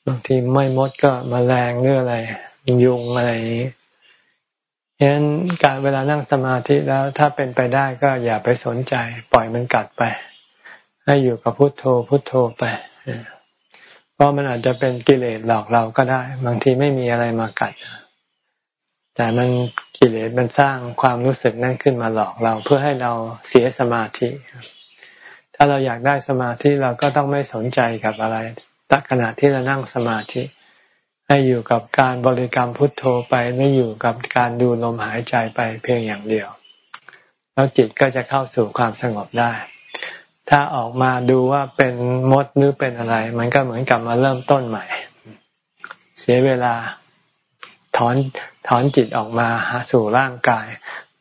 บางทีไม่มดก็มาแรงหรืออะไรยุงอะไรอย่างนี้ ฉะนั้นการเวลานั่งสมาธิแล้วถ้าเป็นไปได้ก็อย่าไปสนใจ ปล่อยมันกัดไป ให้อยู่กับพุทโธพุทโธไปเพราะมันอาจจะเป็นกิเลสหลอกเราก็ได้ บางทีไม่มีอะไรมากัดแต่มันกิเลสมันสร้างความรู้สึกนั่นขึ้นมาหลอกเราเพื่อให้เราเสียสมาธิ ถ้าเราอยากได้สมาธิเราก็ต้องไม่สนใจกับอะไรตัขณะที่เรานั่งสมาธิ ให้อยู่กับการบริกรรมพุทโธไปไม่อยู่กับการดูลมหายใจไปเพียงอย่างเดียว แล้วจิตก็จะเข้าสู่ความสงบได้ ถ้าออกมาดูว่าเป็นมดหรือเป็นอะไร มันก็เหมือนกับมาเริ่มต้นใหม่ เสียเวลาถอนถอนจิตออกมาหาสู่ร่างกาย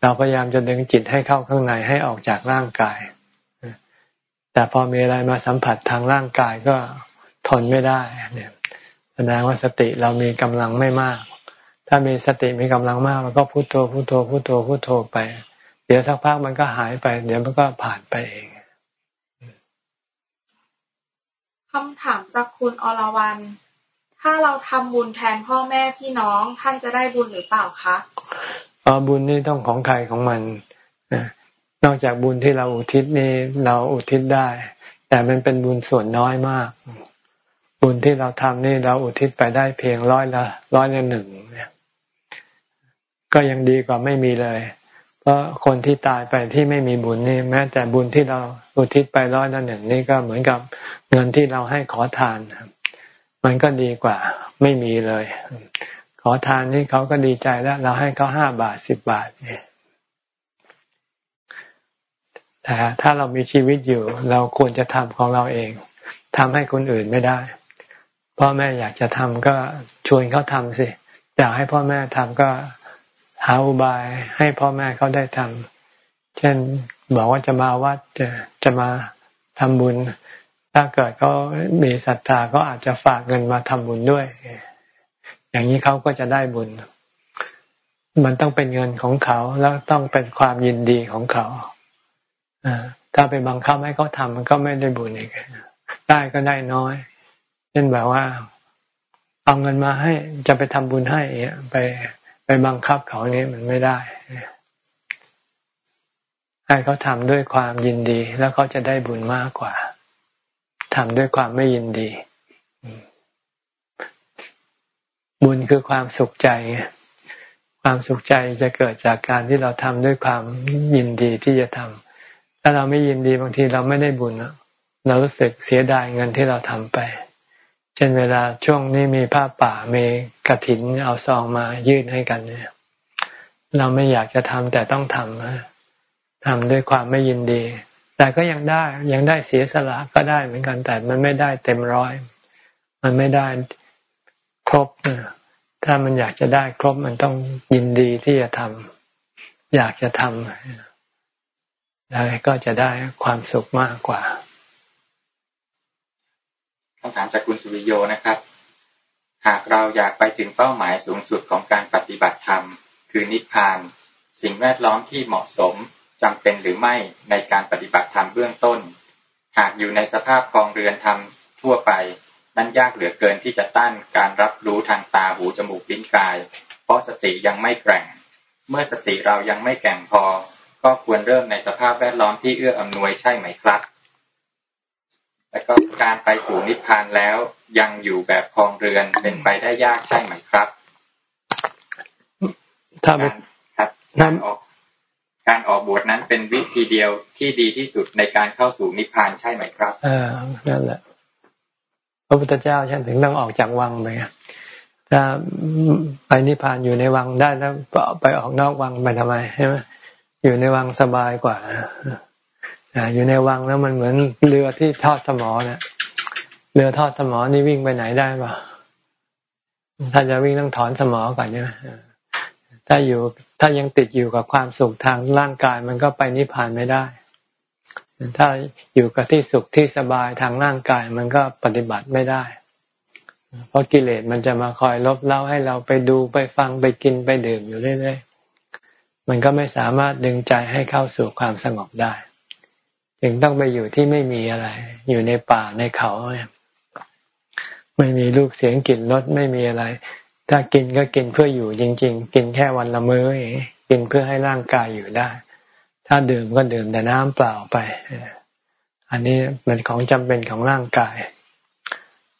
เราพยายามจะดึงจิตให้เข้าข้างในให้ออกจากร่างกาย แต่พอมีอะไรมาสัมผัสทางร่างกายก็ทนไม่ได้เนี่ย ดงว่าสติเรามีกำลังไม่มาก ถ้ามีสติมีกำลังมากเราก็พุโทโธพุโทโธพุโทโธพุโทโธไป เดี๋ยวสักพักมันก็หายไป เดี๋ยวมันก็ผ่านไปเองคำถามจากคุณอรวรรณถ้าเราทำบุญแทนพ่อแม่พี่น้องท่านจะได้บุญหรือเปล่าคะอ๋อบุญนี่ต้องของใครของมันนอกจากบุญที่เราอุทิศนี่เราอุทิศได้ แต่มันเป็นบุญส่วนน้อยมาก บุญที่เราทำนี่เราอุทิศไปได้เพียงร้อยละร้อยละหนึ่งเนี่ยก็ยังดีกว่าไม่มีเลย เพราะคนที่ตายไปที่ไม่มีบุญนี่แม้แต่บุญที่เราอุทิศไปร้อยละหนึ่งนี่ก็เหมือนกับเงินที่เราให้ขอทานมันก็ดีกว่า ไม่มีเลย ขอทานนี่เขาก็ดีใจแล้ว เราให้เขาห้าบาทสิบบาทเนี่ยแต่ถ้าเรามีชีวิตอยู่ เราควรจะทำของเราเองทำให้คนอื่นไม่ได้ พ่อแม่อยากจะทำก็ชวนเขาทำสิ อยากให้พ่อแม่ทำก็หาอุบายให้พ่อแม่เขาได้ทำเช่นบอกว่าจะมาวัดจะจะมาทำบุญ ถ้าเกิดเขามีศรัทธาก็อาจจะฝากเงินมาทำบุญด้วย อย่างนี้เขาก็จะได้บุญ มันต้องเป็นเงินของเขาแล้วต้องเป็นความยินดีของเขาถ้าไปบังคับให้เขาทำมันก็ไม่ได้บุญอีกได้ก็ได้น้อย เช่นแบบว่าเอาเงินมาให้จะไปทำบุญให้ไปไปบังคับเขาเนี้มันไม่ได้ให้เขาทำด้วยความยินดี แล้วเขาจะได้บุญมากกว่าทำด้วยความไม่ยินดี บุญคือความสุขใจ ความสุขใจจะเกิดจากการที่เราทำด้วยความยินดีที่จะทำถ้าเราไม่ยินดีบางทีเราไม่ได้บุญเรารู้สึกเสียดายเงินที่เราทำไป เช่นเวลาช่วงนี้มีผ้าป่ามีกระถินเอาซองมายื่นให้กันเนี่ยเราไม่อยากจะทำแต่ต้องทำทำด้วยความไม่ยินดี แต่ก็ยังได้ยังได้เสียสละก็ได้เหมือนกันแต่มันไม่ได้เต็มร้อย มันไม่ได้ครบถ้ามันอยากจะได้ครบมันต้องยินดีที่จะทำอยากจะทำแล้วก็จะได้ความสุขมากกว่า คำถามจากคุณสุริโยนะครับ หากเราอยากไปถึงเป้าหมายสูงสุดของการปฏิบัติธรรม คือนิพพาน สิ่งแวดล้อมที่เหมาะสมจำเป็นหรือไม่ในการปฏิบัติธรรมเบื้องต้น หากอยู่ในสภาพคลองเรือนธรรมทั่วไป นั้นยากเหลือเกินที่จะต้านการรับรู้ทางตาหูจมูกลิ้นกาย เพราะสติยังไม่แกร่ง เมื่อสติเรายังไม่แก่งพอ ก็ควรเริ่มในสภาพแวดล้อมที่เอื้ออำนวยใช่ไหมครับ และก็การไปสู่นิพพานแล้วยังอยู่แบบคลองเรือนเป็นไปได้ยากใช่ไหมครับถ้าการครับการออกการออกบวชนั้นเป็นวิธีเดียวที่ดีที่สุดในการเข้าสู่นิพพานใช่ไหมครับเออนั่นแหละ พระพุทธเจ้าฉันถึงต้องออกจากวังไปถ้าไปนิพพานอยู่ในวังได้แล้วไปออกนอกวังไปทำไมใช่ไหมอยู่ในวังสบายกว่า อยู่ในวังแล้วมันเหมือนเรือที่ทอดสมอเนะี่ยเรือทอดสมอนี่วิ่งไปไหนได้ปะถ้าจะวิ่งต้องถอนสมอก่อนใช่ไหมถ้าอยู่ถ้ายังติดอยู่กับความสุขทางร่างกายมันก็ไปนิพพานไม่ได้ ถ้าอยู่กับที่สุขที่สบายทางร่างกายมันก็ปฏิบัติไม่ได้ เพราะกิเลสมันจะมาคอยลบเล้าให้เราไปดูไปฟังไปกินไปดื่มอยู่เรื่อยๆมันก็ไม่สามารถดึงใจให้เข้าสู่ความสงบได้ จึงต้องไปอยู่ที่ไม่มีอะไร อยู่ในป่าในเขาเนี่ยไม่มีรูปเสียงกลิ่นรสไม่มีอะไร ถ้ากินก็กินเพื่ออยู่จริง ๆ กินแค่วันละมื้อกินเพื่อให้ร่างกายอยู่ได้ ถ้าดื่มก็ดื่มแต่น้ำเปล่าไป อันนี้เป็นของจำเป็นของร่างกาย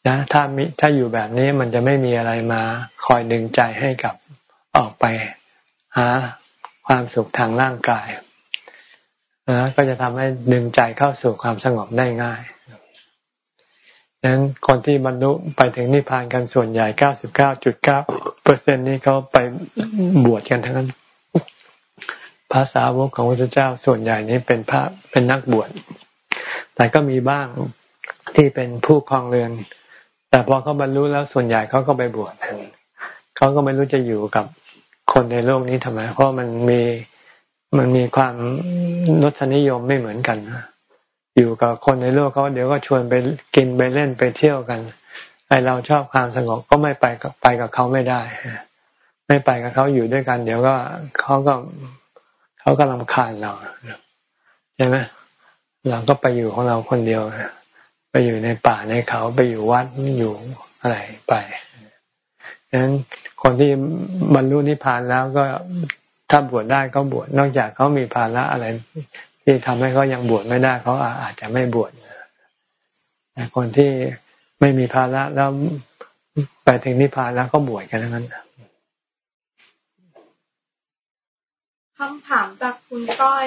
นะถ้ามีถ้าอยู่แบบนี้มันจะไม่มีอะไรมาคอยดึงใจให้กับออกไปหาความสุขทางร่างกาย นะก็จะทำให้ดึงใจเข้าสู่ความสงบได้ง่ายดังนั้นคนที่บรรลุไปถึงนิพพานกันส่วนใหญ่เก้าสิบเก้าจุดเก้าเปอร์เซ็นนี้เขาไปบวชกันทั้งนั้นภาษาวกของพระเจ้าส่วนใหญ่นี้เป็นพระเป็นนักบวช แต่ก็มีบ้างที่เป็นผู้ครองเรือน แต่พอเขาบรรลุแล้วส่วนใหญ่เขาก็ไปบวชเขาก็ไม่รู้จะอยู่กับคนในโลกนี้ทำไม เพราะมันมี มันมีความรสนิยมไม่เหมือนกันนะอยู่กับคนในโลกเขาเดี๋ยวก็ชวนไปกินไปเล่นไปเที่ยวกันไอเราชอบความสงบก็ไม่ไปไปกับเขาไม่ได้ไม่ไปกับเขาอยู่ด้วยกัน เดี๋ยวก็เขาก็เขาก็ลำคาญเราใช่ไหมเราก็ไปอยู่ของเราคนเดียวไปอยู่ในป่าในเขาไปอยู่วัดอยู่อะไรไปดังนั้นคนที่บรรลุนิพพานแล้วก็ ถ้าบวชได้ก็บวชนอกจากเขามีภาระอะไร ที่ทำให้เขายังบวชไม่ได้เขาอาจจะไม่บวชแต่คนที่ไม่มีภาระแล้วไปถึงนิพพานแล้วก็บวชกันทั้งนั้นคำถามจากคุณก้อย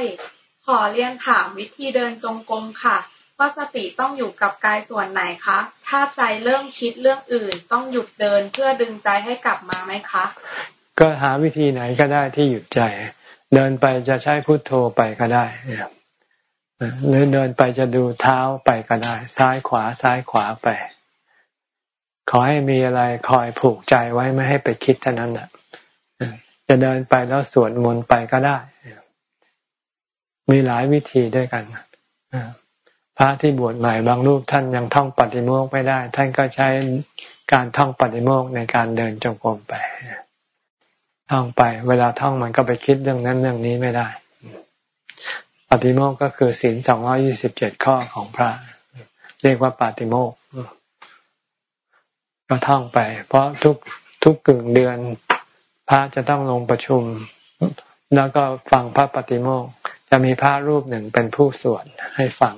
ขอเรียนถามวิธีเดินจงกรมค่ะว่าสติต้องอยู่กับกายส่วนไหนคะ ถ้าใจเริ่มคิดเรื่องอื่น ต้องหยุดเดินเพื่อดึงใจให้กลับมาไหมคะ ก็หาวิธีไหนก็ได้ที่หยุดใจ เดินไปจะใช้พุทโธไปก็ได้หรือเดินไปจะดูเท้าไปก็ได้ ซ้ายขวาซ้ายขวาไป ขอให้มีอะไรคอยผูกใจไว้ไม่ให้ไปคิดเท่านั้นแหละจะเดินไปแล้วสวดมนต์ไปก็ได้ มีหลายวิธีด้วยกันพระที่บวชใหม่บางรูปท่านยังท่องปฏิโมกไม่ได้ ท่านก็ใช้การท่องปฏิโมกในการเดินจงกรมไป ท่องไป เวลาท่องมันก็ไปคิดเรื่องนั้นเรื่องนี้ไม่ได้ ปฏิโมกก็คือศีลสองร้อยี่สิบเจ็ดข้อของพระ เรียกว่าปฏิโมกก็ท่องไป เพราะทุกทุกกึ่งเดือน พระจะต้องลงประชุม แล้วก็ฟังพระปฏิโมกจะมีพระรูปหนึ่งเป็นผู้สวดให้ฟัง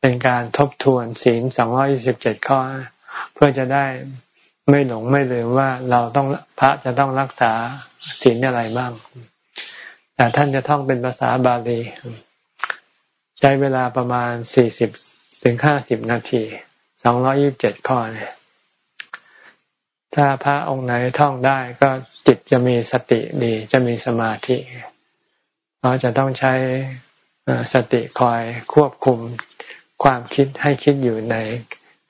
เป็นการทบทวนศีลสองร้อยี่สิบเจ็ดข้อ เพื่อจะได้ ไม่หลงไม่ลืมว่าเราต้องพระจะต้องรักษาศีลอะไรบ้าง แต่ท่านจะท่องเป็นภาษาบาลี ใช้เวลาประมาณสี่สิบถึงห้าสิบนาทีสองร้อยิบเจ็ดข้อเนี่ยถ้าพระองค์ไหนท่องได้ก็จิตจะมีสติดีจะมีสมาธิเราจะต้องใช้สติคอยควบคุมความคิดให้คิดอยู่ใน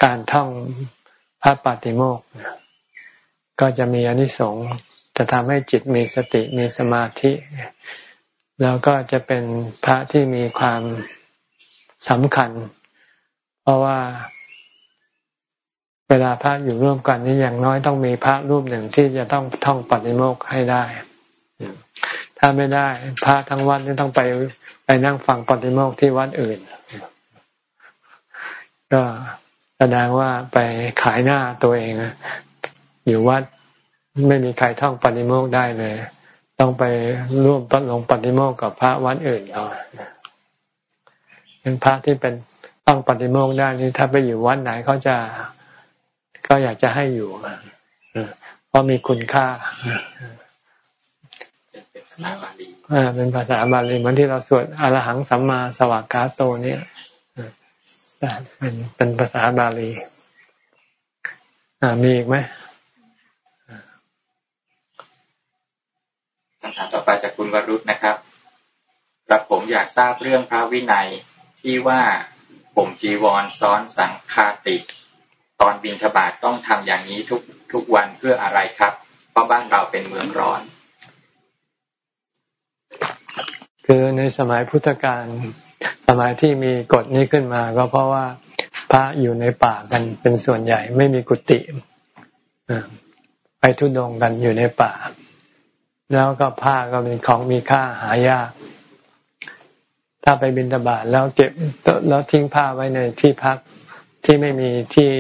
การท่อง พระปฏิโมกข์ก็จะมีอนิสงส์จะทำให้จิตมีสติมีสมาธิ แล้วก็จะเป็นพระที่มีความสำคัญ เพราะว่า เวลาพระอยู่ร่วมกันนี่อย่างน้อยต้องมีพระรูปหนึ่งที่จะต้องท่องปฏิโมกข์ให้ได้ ถ้าไม่ได้ พระทั้งวัดนี่ต้องไปไปนั่งฟังปฏิโมกข์ที่วัดอื่น ก็ แสดงว่าไปขายหน้าตัวเองอยู่วัดไม่มีใครท่องปฏิโมกข์ได้เลย ต้องไปร่วมลงปฏิโมกข์กับพระวัดอื่นเอาเป็นพระที่เป็นต้องปฏิโมกข์ได้นี่ถ้าไปอยู่วัดไหนเขาจะก็อยากจะให้อยู่เพราะมีคุณค่าเป็นภาษาบาลีเหมือนที่เราสวดอรหังสัมมาสวากขาโตเนี่ย เป็นเป็นภาษาบาลีมีอีกไหมคำถามต่อไปจากคุณวรุษนะครับกระผมอยากทราบเรื่องพระวินัยที่ว่าผมจีวรซ้อนสังคาติ ตอนบินทบาทต้องทำอย่างนี้ทุกทุกวันเพื่ออะไรครับ เพราะบ้านเราเป็นเมืองร้อน คือในสมัยพุทธกาล สมัยที่มีกฎนี้ขึ้นมา ก็เพราะว่าพระอยู่ในป่ากันเป็นส่วนใหญ่ ไม่มีกุฏิไปทุดงกันอยู่ในป่า แล้วก็ผ้าก็เป็นของมีค่าหายาก ถ้าไปบินตบาทแล้วเก็บแล้วทิ้งผ้าไว้ในที่พักที่ไม่มีที่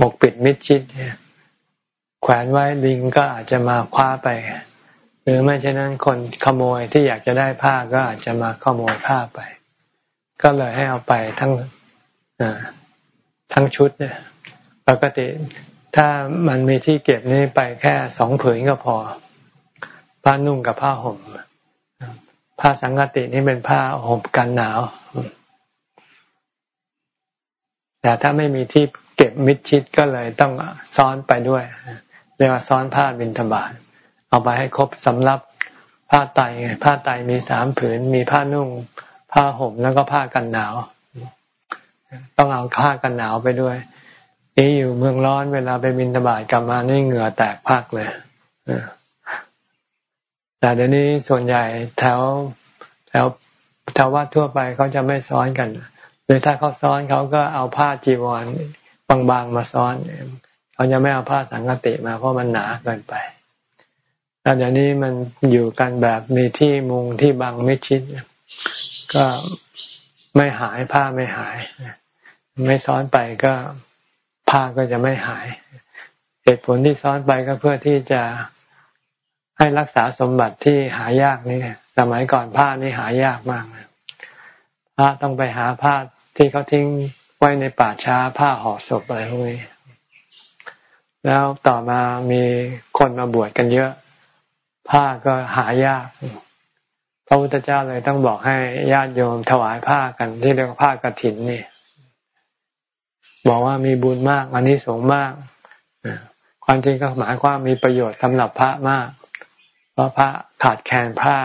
บกปิดมิดชิดแขวนไว้ลิงก็อาจจะมาคว้าไป หรือไม่เช่นนั้นคนขโมยที่อยากจะได้ผ้าก็อาจจะมาขโมยผ้าไป ก็เลยให้เอาไปทั้งทั้งชุดเนี่ย ปกติถ้ามันมีที่เก็บนี่ไปแค่สองผืนก็พอ ผ้านุ่งกับผ้าห่ม ผ้าสังกตินี่เป็นผ้าห่มกันหนาว แต่ถ้าไม่มีที่เก็บมิดชิดก็เลยต้องซ้อนไปด้วยเรียกว่าซ้อนผ้าบินทบาทเอาไปให้ครบสำรับผ้าไตผ้าไตมีสามผืน มีผ้านุ่ง ผ้าห่มแล้วก็ผ้ากันหนาว ต้องเอาผ้ากันหนาวไปด้วยนี่อยู่เมืองร้อนเวลาไปบินตบาดกลับมานี่เหงื่อแตกพักเลยแต่เดี๋ยวนี้ส่วนใหญ่แถวแถวแถววัดทั่วไปเขาจะไม่ซ้อนกันหรือถ้าเขาซ้อนเขาก็เอาผ้าจีวรบางๆมาซ้อนเขาจะไม่เอาผ้าสังกติมาเพราะมันหนาเกินไปแล้วเดี๋ยวนี้มันอยู่กันแบบมีที่มุงที่บังไม่ชิด ก็ไม่หายผ้าไม่หาย ไม่ซ้อนไปก็ผ้าก็จะไม่หาย เหตุผลที่ซ้อนไปก็เพื่อที่จะให้รักษาสมบัติที่หายากนี่สมัยก่อนผ้านี่หายากมากพระต้องไปหาผ้าที่เขาทิ้งไว้ในป่าช้าผ้าห่อศพอะไรพวกนี้แล้วต่อมามีคนมาบวชกันเยอะ ผ้าก็หายาก พระพุทธเจ้าเลยต้องบอกให้ญาติโยมถวายผ้ากันที่เรียกว่าผ้ากรถินนี่บอกว่ามีบุญมากอันนี้สงมากความจริงก็หมายความมีประโยชน์สำหรับพระมาก เพราะพระขาดแคลนผ้า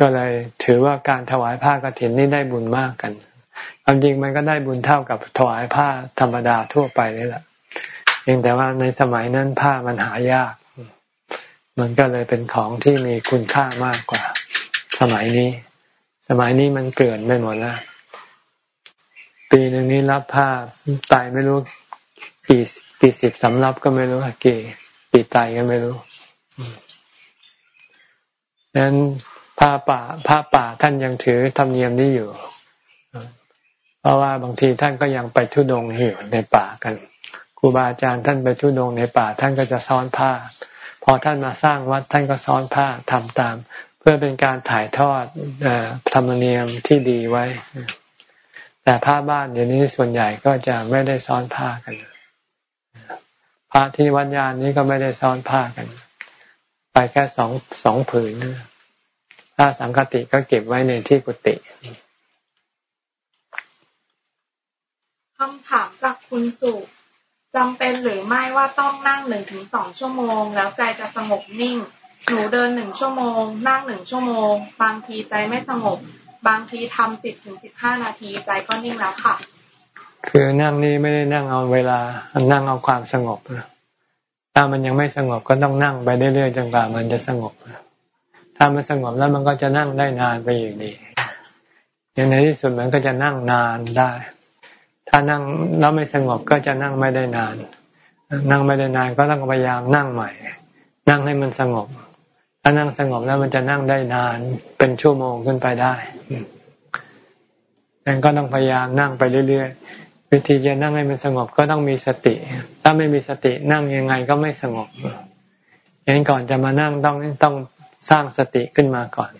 ก็เลยถือว่าการถวายผ้ากรถินนี่ได้บุญมากกันความจริงมันก็ได้บุญเท่ากับถวายผ้าธรรมดาทั่วไปนี่แหละเพียงแต่ว่าในสมัยนั้นผ้ามันหายาก มันก็เลยเป็นของที่มีคุณค่ามากกว่า สมัยนี้ สมัยนี้มันเกลื่อนไปหมดแล้ว ปีหนึ่งนี้รับผ้าตายไม่รู้กี่กี่สิบสำรับก็ไม่รู้กี่กี่ตายก็ไม่รู้ดังนั้นผ้าป่าผ้าป่าท่านยังถือธรรมเนียมนี้อยู่ เพราะว่าบางทีท่านก็ยังไปทุดงอยู่ในป่ากันครูบาอาจารย์ท่านไปทุดงในป่า ท่านก็จะซ้อนผ้า พอท่านมาสร้างวัดท่านก็ซ้อนผ้าทำตาม เพื่อเป็นการถ่ายทอดธรรมเนียมที่ดีไว้ แต่ผ้าบ้านเดี๋ยวนี้ส่วนใหญ่ก็จะไม่ได้ซ้อนผ้ากันพระที่วัดยานนี้ก็ไม่ได้ซ้อนผ้ากัน ไปแค่สองสองผืนผ้าสังคติก็เก็บไว้ในที่กุฏิคำถามจากคุณสุ จำเป็นหรือไม่ว่าต้องนั่งหนึ่งถึงสองชั่วโมง แล้วใจจะสงบนิ่ง หนูเดินหนึ่งชั่วโมง นั่งหนึ่งชั่วโมง บางทีใจไม่สงบ บางทีทำสิบถึงสิบห้านาทีใจก็นิ่งแล้วค่ะ คือนั่งนี่ไม่ได้นั่งเอาเวลา นั่งเอาความสงบถ้ามันยังไม่สงบก็ต้องนั่งไปเรื่อยๆจนกว่ามันจะสงบถ้ามันสงบแล้วมันก็จะนั่งได้นานไปอยู่ดีอย่างในที่สุดมันก็จะนั่งนานได้ ถ้านั่งแล้วไม่สงบก็จะนั่งไม่ได้นาน นั่งไม่ได้นานก็ต้องพยายามนั่งใหม่ นั่งให้มันสงบ ถ้านั่งสงบแล้วมันจะนั่งได้นานเป็นชั่วโมงขึ้นไปได้ดังก็ต้องพยายามนั่งไปเรื่อยๆ วิธีจะนั่งให้มันสงบก็ต้องมีสติ ถ้าไม่มีสตินั่งยังไงก็ไม่สงบอย่างนั้นก่อนจะมานั่งต้องต้องสร้างสติขึ้นมาก่อน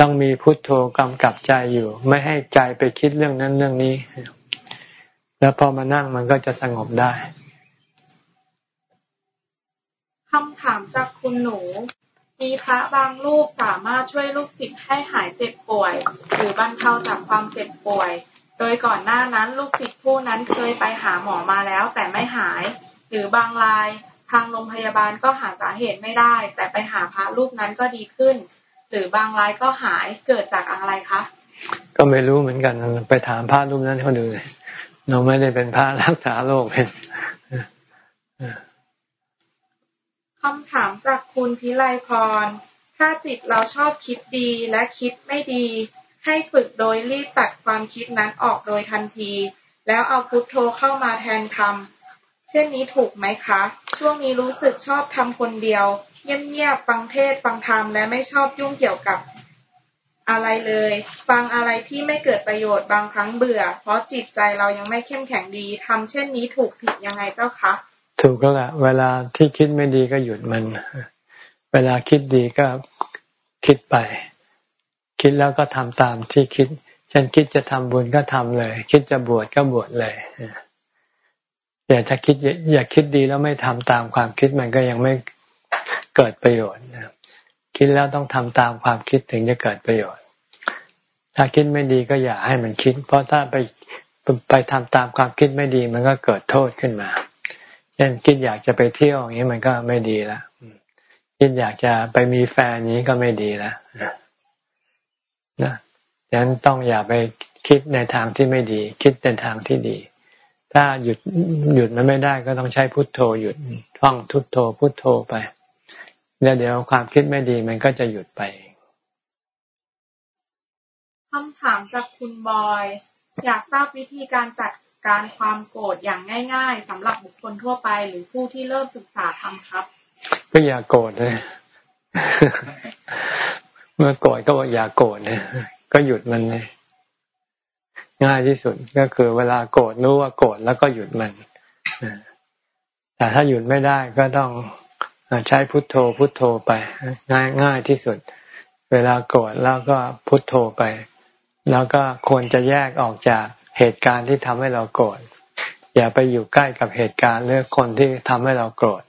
ต้องมีพุทโธกำกับใจอยู่ ไม่ให้ใจไปคิดเรื่องนั้นเรื่องนี้ แล้วพอมานั่งมันก็จะสงบได้คำถามจากคุณหนู มีพระบางรูปสามารถช่วยลูกศิษย์ให้หายเจ็บป่วย หรือบรรเทาจากความเจ็บป่วย โดยก่อนหน้านั้นลูกศิษย์ผู้นั้นเคยไปหาหมอมาแล้วแต่ไม่หาย หรือบางรายทางโรงพยาบาลก็หาสาเหตุไม่ได้ แต่ไปหาพระรูปนั้นก็ดีขึ้น หรือบางรายก็หายเกิดจากอะไรคะ ก็ไม่รู้เหมือนกันไปถามพระรูปนั้นเขาดูเลย เราไม่ได้เป็นพระรักษาโรคเป็นคำถามจากคุณพิไลพร ถ้าจิตเราชอบคิดดีและคิดไม่ดี ให้ฝึกโดยรีบตัดความคิดนั้นออกโดยทันที แล้วเอาพุทโธเข้ามาแทนทำเช่นนี้ถูกไหมคะ ช่วงนี้รู้สึกชอบทำคนเดียว เงียบๆฟังเทศฟังธรรมและไม่ชอบยุ่งเกี่ยวกับ อะไรเลย ฟังอะไรที่ไม่เกิดประโยชน์บางครั้งเบื่อ เพราะจิตใจเรายังไม่เข้มแข็งดีทำเช่นนี้ถูกผิดยังไงเจ้าคะถูกก็แหละเวลาที่คิดไม่ดีก็หยุดมัน เวลาคิดดีก็คิดไป คิดแล้วก็ทำตามที่คิดฉันคิดจะทำบุญก็ทำเลย คิดจะบวชก็บวชเลยอย่าถ้าคิดอย่าคิดดีแล้วไม่ทำตามความคิดมันก็ยังไม่เกิดประโยชน์คิดแล้วต้องทำตามความคิดถึงจะเกิดประโยชน์ ถ้าคิดไม่ดีก็อย่าให้มันคิด เพราะถ้าไปไปทำตามความคิดไม่ดีมันก็เกิดโทษขึ้นมาเช่นคิดอยากจะไปเที่ยวอย่างนี้มันก็ไม่ดีล้วคิดอยากจะไปมีแฟนนี้ก็ไม่ดีล้วนะดังนั้นต้องอย่าไปคิดในทางที่ไม่ดี คิดในทางที่ดี ถ้าหยุดหยุดมันไม่ได้ก็ต้องใช้พุทโธหยุดท่องทุตโธพุทโธไป แล้วเดี๋ยวความคิดไม่ดีมันก็จะหยุดไปำถามจากคุณบอย อยากทราบวิธีการจัดการความโกรธอย่างง่าย ๆสำหรับบุคคลทั่วไปหรือผู้ที่เริ่มศึกษาธรรมครับ ก็อย่าโกรธเลยเมื่อโกรธก็อย่าโกรธเลยก็หยุดมันเลยง่ายที่สุดก็คือเวลาโกรธรู้ว่าโกรธแล้วก็หยุดมันแต่ถ้าหยุดไม่ได้ก็ต้องใช้พุทโธพุทโธไป ง่ายง่ายที่สุด เวลาโกรธแล้วก็พุทโธไป แล้วก็ควรจะแยกออกจากเหตุการณ์ที่ทำให้เราโกรธอย่าไปอยู่ใกล้กับเหตุการณ์หรือคนที่ทำให้เราโกรธ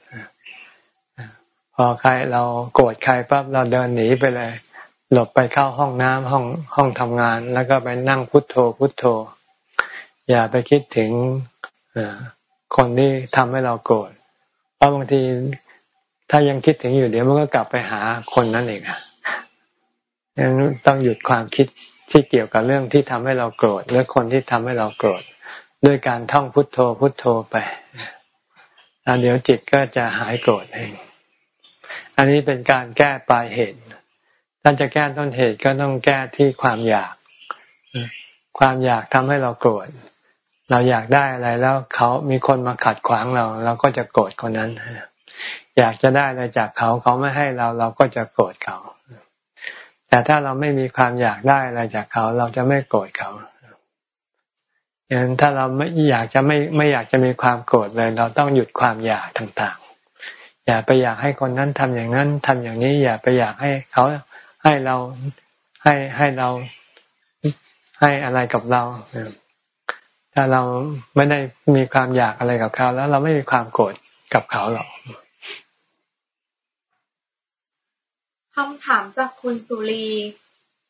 พอใครเราโกรธใครปั๊บเราเดินหนีไปเลย หลบไปเข้าห้องน้ำห้องห้องทำงาน แล้วก็ไปนั่งพุทโธพุทโธ อย่าไปคิดถึงคนที่ทำให้เราโกรธเพราะบางทีถ้ายังคิดถึงอยู่เดี๋ยวมันก็กลับไปหาคนนั้นเองอะต้องหยุดความคิด ที่เกี่ยวกับเรื่องที่ทำให้เราโกรธหรือคนที่ทำให้เราโกรธด้วยการท่องพุทโธพุทโธไปแล้วเดี๋ยวจิตก็จะหายโกรธเอง อันนี้เป็นการแก้ปลายเหตุถ้าจะแก้ต้นเหตุก็ต้องแก้ที่ความอยาก ความอยากทำให้เราโกรธเราอยากได้อะไรแล้วเขามีคนมาขัดขวางเรา เราก็จะโกรธคนนั้น อยากจะได้อะไรจากเขาเขาไม่ให้เราเราก็จะโกรธเขา แต่ถ้าเราไม่มีความอยากได้อะไรจากเขา เราจะไม่โกรธเขาอย่างนั้นถ้าเราไม่อยากจะไม่ไม่อยากจะมีความโกรธเลย เราต้องหยุดความอยากต่างๆ อย่าไปอยากให้คนนั้นทำอย่างนั้นทำอย่างนี้ อย่าไปอยากให้เขาให้เราให้ให้เราให้อะไรกับเราถ้าเราไม่ได้มีความอยากอะไรกับเขา แล้วเราไม่มีความโกรธกับเขาหรอก คำถามจากคุณสุรี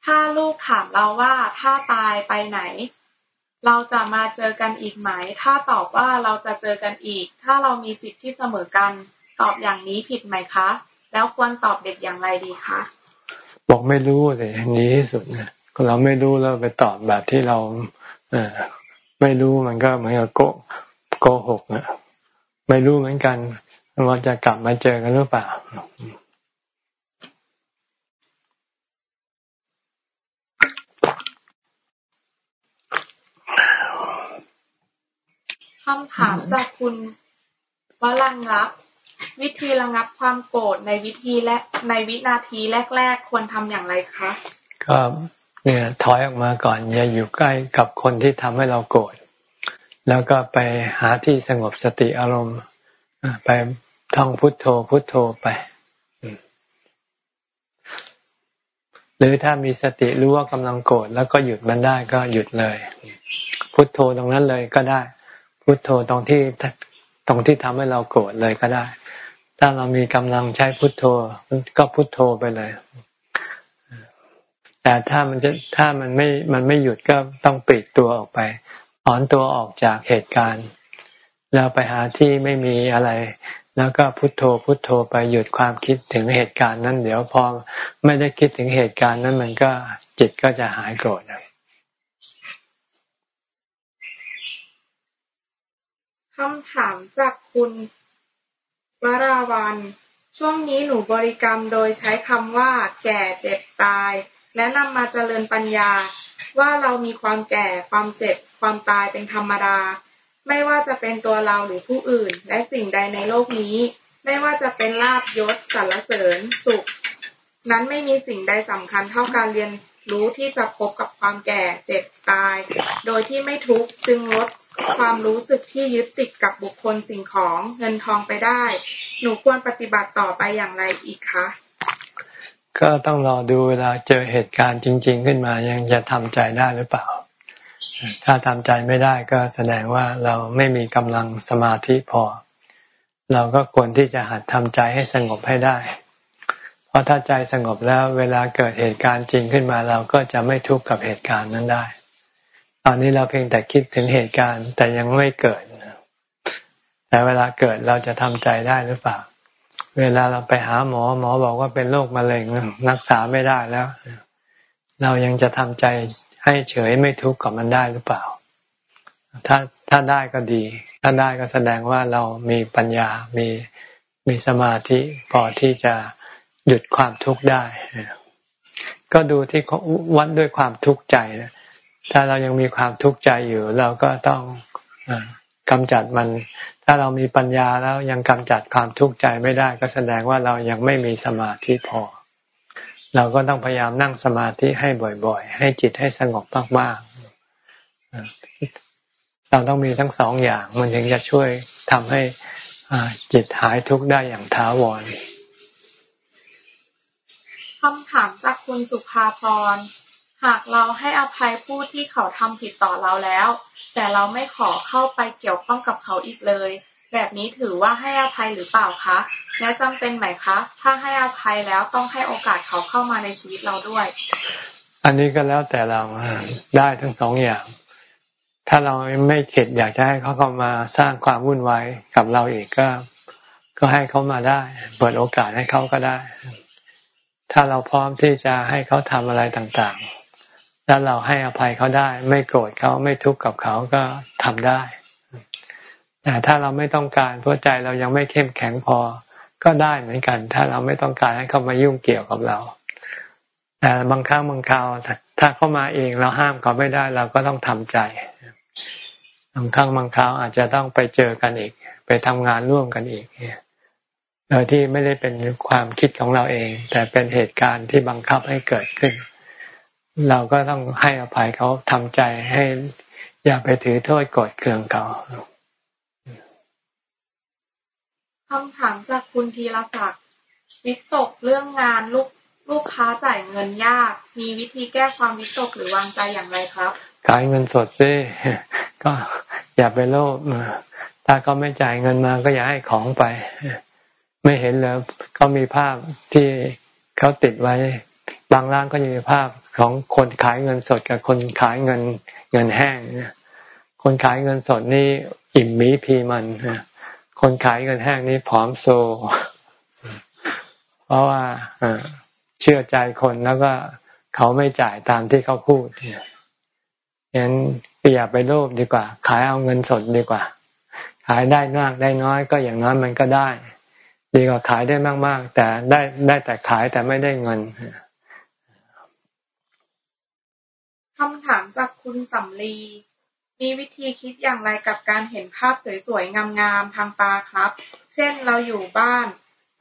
ถ้าลูกถามเราว่าถ้าตายไปไหน เราจะมาเจอกันอีกไหม ถ้าตอบว่าเราจะเจอกันอีก ถ้าเรามีจิตที่เสมอกัน ตอบอย่างนี้ผิดไหมคะ แล้วควรตอบเด็กอย่างไรดีคะ บอกไม่รู้เลยนี้ที่สุดนะเราไม่รู้แล้วไปตอบแบบที่เราเอไม่รู้มันก็เหมือนกับโกโกหกนะไม่รู้เหมือนกันว่าจะกลับมาเจอกันหรือเปล่า คำถามจากคุณวลังรักวิธีระงับความโกรธในวิธีและในวินาทีแรก ๆ ควรทำอย่างไรคะก็เนี่ยถอยออกมาก่อนอย่าอยู่ใกล้กับคนที่ทำให้เราโกรธแล้วก็ไปหาที่สงบสติอารมณ์ ไปท่องพุทโธพุทโธไป หรือถ้ามีสติรู้ว่ากำลังโกรธแล้วก็หยุดมันได้ก็หยุดเลย พุทโธตรงนั้นเลยก็ได้ พุทโธตรงที่ตรงที่ทำให้เราโกรธเลยก็ได้ ถ้าเรามีกำลังใช้พุทโธก็พุทโธไปเลย แต่ถ้ามันจะถ้ามันไม่มันไม่หยุดก็ต้องปิดตัวออกไปถอนตัวออกจากเหตุการณ์ แล้วไปหาที่ไม่มีอะไร แล้วก็พุทโธพุทโธไปหยุดความคิดถึงเหตุการณ์นั้น เดี๋ยวพอไม่ได้คิดถึงเหตุการณ์นั้นมันก็จิตก็จะหายโกรธ คำถามจากคุณวราวัน ช่วงนี้หนูบริกรรมโดยใช้คำว่า แก่เจ็บตาย และนำมาเจริญปัญญา ว่าเรามีความแก่ความเจ็บ ความตายเป็นธรรมดา ไม่ว่าจะเป็นตัวเราหรือผู้อื่น และสิ่งใดในโลกนี้ ไม่ว่าจะเป็นลาบยศสรรเสริญสุข นั้นไม่มีสิ่งใดสำคัญเท่าการเรียนรู้ที่จะพบกับความแก่เจ็บตาย โดยที่ไม่ทุกข์จึงลด ความรู้สึกที่ยึดติดกับบุคคลสิ่งของเงินทองไปได้ หนูควรปฏิบัติต่อไปอย่างไรอีกคะก็ต้องรอดูเวลาเจอเหตุการณ์จริง ๆ ขึ้นมายังจะทำใจได้หรือเปล่า ถ้าทำใจไม่ได้ก็แสดงว่าเราไม่มีกำลังสมาธิพอ เราก็ควรที่จะหัดทำใจให้สงบให้ได้ เพราะถ้าใจสงบแล้วเวลาเกิดเหตุการณ์จริงขึ้นมาเราก็จะไม่ทุกข์กับเหตุการณ์นั้นได้ ตอนนี้เราเพียงแต่คิดถึงเหตุการณ์ แต่ยังไม่เกิดแต่เวลาเกิดเราจะทำใจได้หรือเปล่า เวลาเราไปหาหมอหมอบอกว่าเป็นโรคมะเร็งรักษาไม่ได้แล้ว เรายังจะทำใจให้เฉยไม่ทุกข์กับมันได้หรือเปล่า ถ้าถ้าได้ก็ดี ถ้าได้ก็แสดงว่าเรามีปัญญา มีมีสมาธิพอที่จะหยุดความทุกข์ได้ ก็ดูที่วัดด้วยความทุกข์ใจนะ ถ้าเรายังมีความทุกข์ใจอยู่ เราก็ต้องกำจัดมัน ถ้าเรามีปัญญาแล้วยังกำจัดความทุกข์ใจไม่ได้ ก็แสดงว่าเรายังไม่มีสมาธิพอ เราก็ต้องพยายามนั่งสมาธิให้บ่อยๆ ให้จิตให้สงบมากๆ เราต้องมีทั้งสองอย่าง มันถึงจะช่วยทำให้จิตหายทุกข์ได้อย่างท้าวรคำถามจากคุณสุภาพร หากเราให้อภัยผู้ที่เขาทำผิดต่อเราแล้ว แต่เราไม่ขอเข้าไปเกี่ยวข้องกับเขาอีกเลย แบบนี้ถือว่าให้อภัยหรือเปล่าคะ และจำเป็นไหมคะ ถ้าให้อภัยแล้วต้องให้โอกาสเขาเข้ามาในชีวิตเราด้วย อันนี้ก็แล้วแต่เราได้ทั้งสองอย่าง ถ้าเราไม่เข็ดอยากจะให้เขาเข้ามาสร้างความวุ่นวายกับเราอีกก็ ก็ให้เขามาได้ เปิดโอกาสให้เขาก็ได้ ถ้าเราพร้อมที่จะให้เขาทำอะไรต่างๆ แล้วเราให้อภัยเขาได้ ไม่โกรธเขาไม่ทุกข์กับเขาก็ทำได้ แต่ถ้าเราไม่ต้องการเพราะใจเรายังไม่เข้มแข็งพอ ก็ได้เหมือนกัน ถ้าเราไม่ต้องการให้เขามายุ่งเกี่ยวกับเรา แต่บางครั้งบางคราวถ้าเขามาเองเราห้ามเขาไม่ได้เราก็ต้องทำใจบางครั้งบางคราวอาจจะต้องไปเจอกันอีก ไปทำงานร่วมกันอีกโดยที่ไม่ได้เป็นความคิดของเราเอง แต่เป็นเหตุการณ์ที่บังคับให้เกิดขึ้น เราก็ต้องให้อภัยเขาทำใจให้อย่าไปถือโทษกดเคืองเขาคำถามจากคุณธีรศักดิ์วิตกเรื่องงานลูกลูกค้าจ่ายเงินยาก มีวิธีแก้ความวิตกหรือวางใจอย่างไรครับขายเงินสดซิก็อย่าไปโลภถ้าเขาไม่จ่ายเงินมาก็อย่าให้ของไป ไม่เห็นเลยเขามีภาพที่เขาติดไว้ บางร้านก็จะมีภาพของคนขายเงินสดกับคนขายเงินเงินแห้งคนขายเงินสดนี่อิ่มมีพีมันคนขายเงินแห้งนี้ผอมโซ เพราะว่าเชื่อใจคนแล้วก็เขาไม่จ่ายตามที่เขาพูดงั้นอย่าไปโลภดีกว่า ขายเอาเงินสดดีกว่า ขายได้มากได้น้อยก็อย่างน้อยมันก็ได้ ดีกว่าขายได้มากๆ แต่ได้ได้แต่ขายแต่ไม่ได้เงิน คำถามจากคุณสำลี มีวิธีคิดอย่างไรกับการเห็นภาพสวยๆ งามๆ ทางตาครับ เช่นเราอยู่บ้าน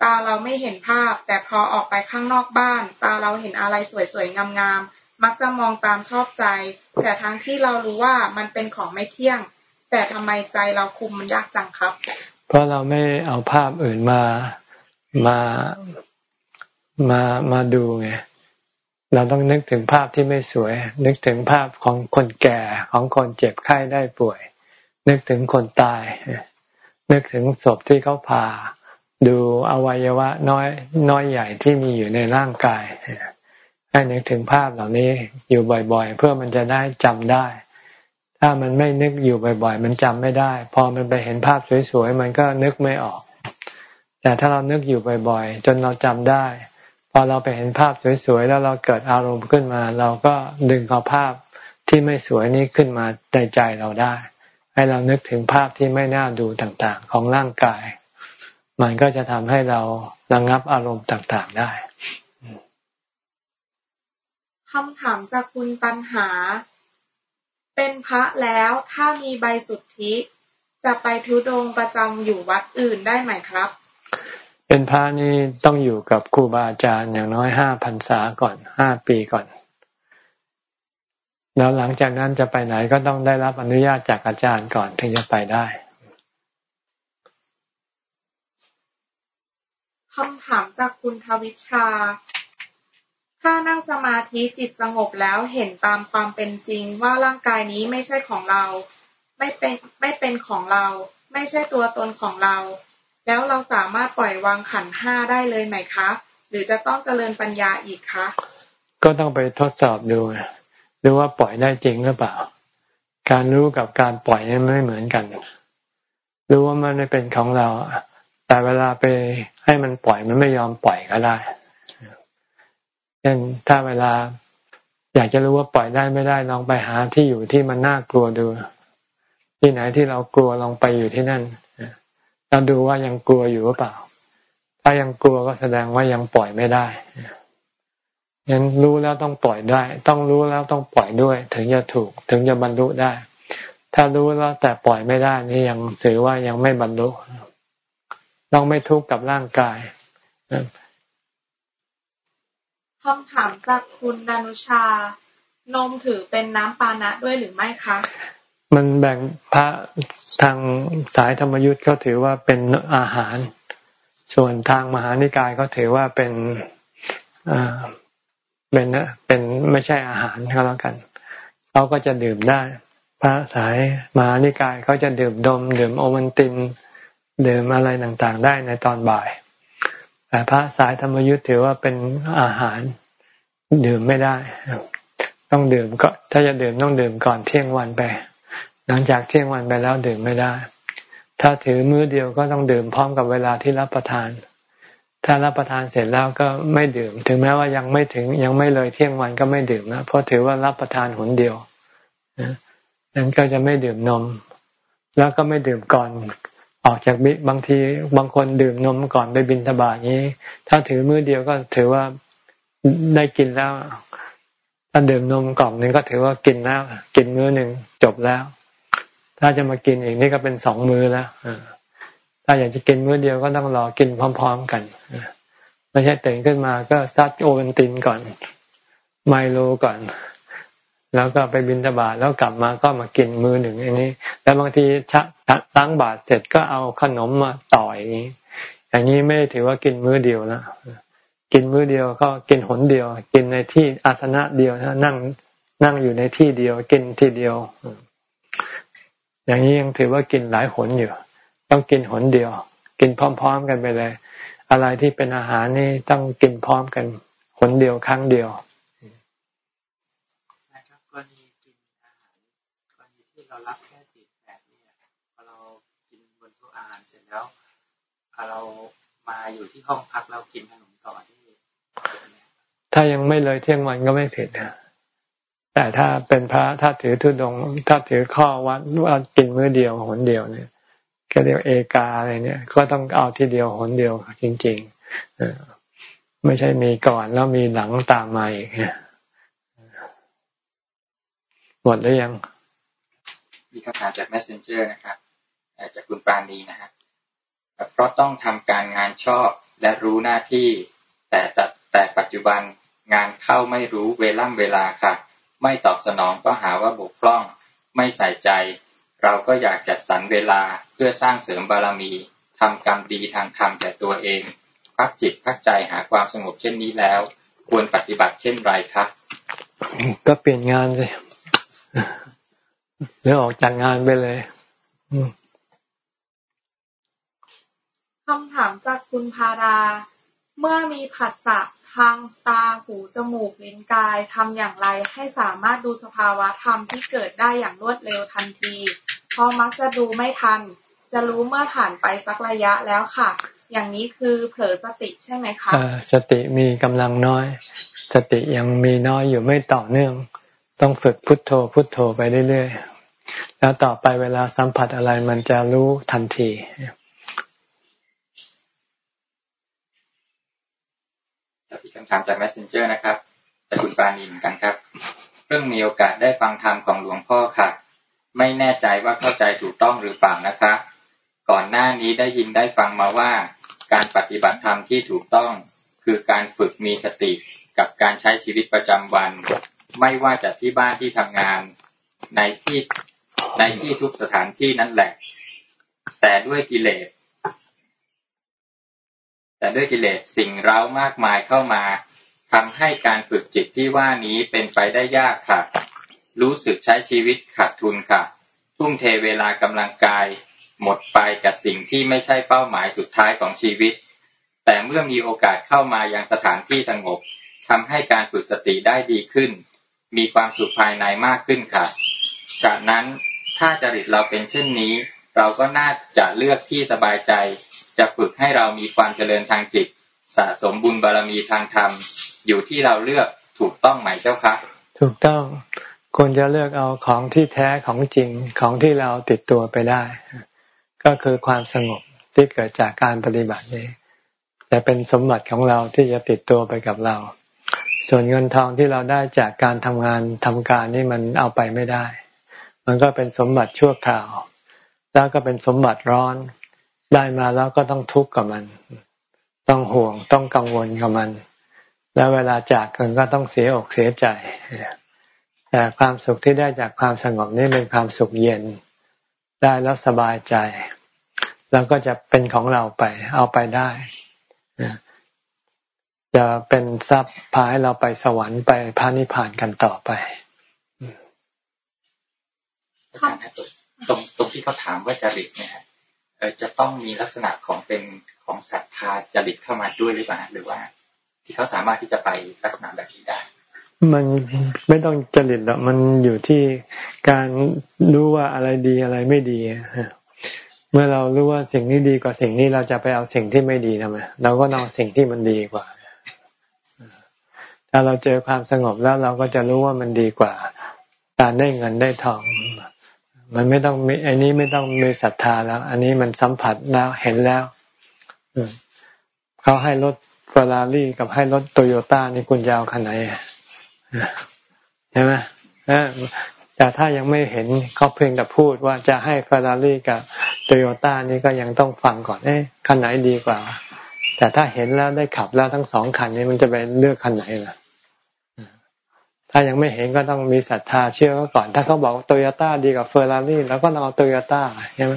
ตาเราไม่เห็นภาพ แต่พอออกไปข้างนอกบ้าน ตาเราเห็นอะไรสวยๆ งามๆ มักจะมองตามชอบใจ แต่ทั้งที่เรารู้ว่ามันเป็นของไม่เที่ยง แต่ทำไมใจเราคุมมันยากจังครับ เพราะเราไม่เอาภาพอื่นมา มา มา มาดูไง เราต้องนึกถึงภาพที่ไม่สวย นึกถึงภาพของคนแก่ของคนเจ็บไข้ได้ป่วย นึกถึงคนตาย นึกถึงศพที่เขาผ่าดูอวัยวะน้อยน้อยใหญ่ที่มีอยู่ในร่างกายให้นึกถึงภาพเหล่านี้อยู่บ่อย ๆ เพื่อมันจะได้จำได้ ถ้ามันไม่นึกอยู่บ่อย ๆ มันจำไม่ได้ พอมันไปเห็นภาพสวยๆมันก็นึกไม่ออก แต่ถ้าเรานึกอยู่บ่อย ๆ จนเราจำได้ อเราไปเห็นภาพสวยๆแล้วเราเกิดอารมณ์ขึ้นมา เราก็ดึงเอาภาพที่ไม่สวยนี้ขึ้นมาในใจเราได้ ให้เรานึกถึงภาพที่ไม่น่าดูต่างๆ ของร่างกาย มันก็จะทำให้เราระงงับอารมณ์ต่างๆได้คำถามจากคุณตันหา เป็นพระแล้วถ้ามีใบสุทธิ จะไปทุดงประจำอยู่วัดอื่นได้ไหมครับ เป็นพระนี่ต้องอยู่กับครูบาอาจารย์อย่างน้อยห้าพรรษาก่อนห้าปีก่อน แล้วหลังจากนั้นจะไปไหนก็ต้องได้รับอนุญาตจากอาจารย์ก่อนถึงจะไปได้คำถามจากคุณทวิชา ถ้านั่งสมาธิจิตสงบแล้วเห็นตามความเป็นจริงว่าร่างกายนี้ไม่ใช่ของเรา ไม่เป็นไม่เป็นของเรา ไม่ใช่ตัวตนของเรา แล้วเราสามารถปล่อยวางขันห้าได้เลยไหมคะ หรือจะต้องเจริญปัญญาอีกคะ ก็ต้องไปทดสอบดูดูว่าปล่อยได้จริงหรือเปล่า การรู้กับการปล่อยนี่ไม่เหมือนกันรู้ว่ามันไม่เป็นของเรา แต่เวลาไปให้มันปล่อยมันไม่ยอมปล่อยก็ได้เช่นถ้าเวลา อยากจะรู้ว่าปล่อยได้ไม่ได้ลองไปหาที่อยู่ที่มันน่ากลัวดู ที่ไหนที่เรากลัวลองไปอยู่ที่นั่น เราดูว่ายังกลัวอยู่หรือเปล่า ถ้ายังกลัวก็แสดงว่ายังปล่อยไม่ได้ยังรู้แล้วต้องปล่อยได้ ต้องรู้แล้วต้องปล่อยด้วย ถึงจะถูก ถึงจะบรรลุได้ ถ้ารู้แล้วแต่ปล่อยไม่ได้ นี่ยังถือว่ายังไม่บรรลุ ต้องไม่ทุกข์กับร่างกายคำถามจากคุณดานุชานมถือเป็นน้ำปานะด้วยหรือไม่คะ มันแบ่งพระทางสายธรรมยุทธ์เขาถือว่าเป็นอาหาร ส่วนทางมหานิกายเขาถือว่าเป็นเป็นเป็นไม่ใช่อาหารก็แล้วกันเขาก็จะดื่มได้ พระสายมหานิกายเขาจะดื่มดม ดื่มโอวันตินดื่มอะไรต่างๆ ได้ในตอนบ่ายแต่พระสายธรรมยุทธ์ถือว่าเป็นอาหารดื่มไม่ได้ ต้องดื่มก็ถ้าจะดื่มต้องดื่มก่อนเที่ยงวันไป หลังจากเที่ยงวันไปแล้วดื่มไม่ได้ ถ้าถือมื้อเดียวก็ต้องดื่มพร้อมกับเวลาที่รับประทาน ถ้ารับประทานเสร็จแล้วก็ไม่ดื่ม ถึงแม้ว่ายังไม่ถึงยังไม่เลยเที่ยงวันก็ไม่ดื่มนะเพราะถือว่ารับประทานหนเดียวนั้นก็จะไม่ดื่มนม แล้วก็ไม่ดื่มก่อนออกจากบิบางทีบางคนดื่มนมก่อนไปบินทบาทนี้ ถ้าถือมื้อเดียวก็ถือว่าได้กินแล้ว ถ้าดื่มนมกล่องหนึ่งก็ถือว่ากินแล้ว กินมื้อหนึ่งจบแล้ว ถ้าจะมากินเอีกนี่ก็เป็นสองมือแล้วถ้าอยากจะกินมื้อเดียวก็ต้องรอกินพร้อม ๆกันไม่ใช่ตื่นขึ้นมาก็ซัดโอเวนตินก่อน ไมโลก่อน แล้วก็ไปบินตบาทแล้วกลับมาก็มากินมือหนึ่งอันนี้ แล้วบางทีชักล้างบาทเสร็จก็เอาขนมมาต่อยอย่างนี้อย่างนี้ไม่ถือว่ากินมื้อเดียวแล้วกินมื้อเดียวก็กินหนเดียว กินในที่อาสนะเดียวนั่งนั่งอยู่ในที่เดียว กินที่เดียว อย่างนี้ยังถือว่ากินหลายหนอยู่ ต้องกินหนเดียว กินพร้อม ๆ กันไปเลย อะไรที่เป็นอาหารนี่ต้องกินพร้อมกันหนเดียวครั้งเดียวนะครับกรณีกินอาหารกรณีที่เรารับแค่สิบแบบนี้พอเรากินบนโต๊ะอาหารเสร็จแล้วเรามาอยู่ที่ห้องพักเรากินขนมต่อที่ถ้ายังไม่เลยเที่ยงวันก็ไม่ผิดนะ แต่ถ้าเป็นพระถ้าถือทุดงถ้าถือข้อวัดว่ากินมื้อเดียวหนเดียวเนี่ยก็เรียกเอกาอะไรเนี่ย ก็ต้องเอาทีเดียวหนเดียวจริงๆไม่ใช่มีก่อนแล้วมีหลังตามมาอีกหมดหรือยัง มีคำถามจาก messenger นะครับจากคุณปาณีนะฮะเพราะต้องทำการงานชอบและรู้หน้าที่ แต่แต่แต่ปัจจุบันงานเข้าไม่รู้เวล่ำเวลาค่ะ ไม่ตอบสนองก็หาว่าบกพร่อง ไม่ใส่ใจ เราก็อยากจัดสรรเวลาเพื่อสร้างเสริมบารมีทำกรรมดีทางธรรมแก่ตัวเอง พักจิตพักใจหาความสงบเช่นนี้แล้ว ควรปฏิบัติเช่นไรครับ ก็เปลี่ยนงานเลยหรือออกจากงานไปเลยคำถามจากคุณพารา เมื่อมีผัสสะ ทางตาหูจมูกลิ้นกายทำอย่างไรให้สามารถดูสภาวะธรรมที่เกิดได้อย่างรวดเร็วทันทีเพราะมักจะดูไม่ทัน จะรู้เมื่อผ่านไปสักระยะแล้วค่ะ อย่างนี้คือเผลอสติใช่ไหมคะสติมีกำลังน้อย สติยังมีน้อยอยู่ไม่ต่อเนื่อง ต้องฝึกพุทโธพุทโธไปเรื่อยๆแล้วต่อไปเวลาสัมผัสอะไรมันจะรู้ทันทีอีกคำถามจาก messenger นะครับจากคุณปานินกันครับ เรื่องมีโอกาสได้ฟังธรรมของหลวงพ่อค่ะ ไม่แน่ใจว่าเข้าใจถูกต้องหรือเปล่านะคะ ก่อนหน้านี้ได้ยินได้ฟังมาว่า การปฏิบัติธรรมที่ถูกต้อง คือการฝึกมีสติกับการใช้ชีวิตประจำวัน ไม่ว่าจะที่บ้านที่ทำงาน ในที่ในที่ทุกสถานที่นั่นแหละ แต่ด้วยกิเลส แต่ด้วยกิเลสสิ่งเร้ามากมายเข้ามาทำให้การฝึกจิตที่ว่านี้เป็นไปได้ยากค่ะ รู้สึกใช้ชีวิตขาดทุนค่ะ ทุ่มเทเวลากำลังกาย หมดไปกับสิ่งที่ไม่ใช่เป้าหมายสุดท้ายของชีวิต แต่เมื่อมีโอกาสเข้ามายังสถานที่สงบทำให้การฝึกสติได้ดีขึ้น มีความสุขภายในมากขึ้นค่ะจากนั้นถ้าจริตเราเป็นเช่นนี้ เราก็น่าจะเลือกที่สบายใจ จะฝึกให้เรามีความเจริญทางจิต สะสมบุญบารรมีทางธรรม อยู่ที่เราเลือกถูกต้องไหมเจ้าคะถูกต้องควรจะเลือกเอาของที่แท้ของจริงของที่เราติดตัวไปได้ ก็คือความสงบที่เกิดจากการปฏิบัตินี้จะเป็นสมบัติของเราที่จะติดตัวไปกับเรา ส่วนเงินทองที่เราได้จากการทำงานทำการนี่มันเอาไปไม่ได้ มันก็เป็นสมบัติชั่วคราว แล้วก็เป็นสมบัติร้อน ได้มาแล้วก็ต้องทุกข์กับมัน ต้องห่วงต้องกังวลกับมัน แล้วเวลาจากกันก็ต้องเสียอกเสียใจแต่ความสุขที่ได้จากความสงบนี่เป็นความสุขเย็น ได้แล้วสบายใจ แล้วก็จะเป็นของเราไป เอาไปได้จะเป็นทรัพย์พาให้เราไปสวรรค์ไปพระนิพพานกันต่อไปอาจารย์ตรงตรงที่เขาถามว่าจริตเนี่ย จะต้องมีลักษณะของเป็นของศรัทธาจริตเข้ามาด้วยหรือเปล่าหรือว่า ที่เขาสามารถที่จะไปลักษณะแบบนี้ได้ มันไม่ต้องจริตหรอกมันอยู่ที่การรู้ว่าอะไรดีอะไรไม่ดีเมื่อเรารู้ว่าสิ่งนี้ดีกว่าสิ่งนี้เราจะไปเอาสิ่งที่ไม่ดีทำไมเราก็เอาสิ่งที่มันดีกว่าถ้าเราเจอความสงบแล้วเราก็จะรู้ว่ามันดีกว่า การได้เงินได้ทอง มันไม่ต้องมีอันนี้ไม่ต้องมีศรัทธาแล้ว อันนี้มันสัมผัสแล้วเห็นแล้วเขาให้รถเฟอร์รารี่กับให้รถโตโยต้านี่คุณจะเอาคันไหนใช่ไหมแต่ถ้ายังไม่เห็นเขาเพียงแต่พูดว่าจะให้เฟอร์รารี่กับโตโยต้านี่ก็ยังต้องฟังก่อนเอ๊ะคันไหนดีกว่า แต่ถ้าเห็นแล้วได้ขับแล้วทั้งสองคันนี้มันจะไปเลือกคันไหนล่ะายังไม่เห็นก็ต้องมีศรัทธาเชื่อก,ก่อน ถ้าเขาบอกโตโยต้าดีกว่าเฟอร์รารี่เราก็ต้องเอาโตโยต้าใช่ไหม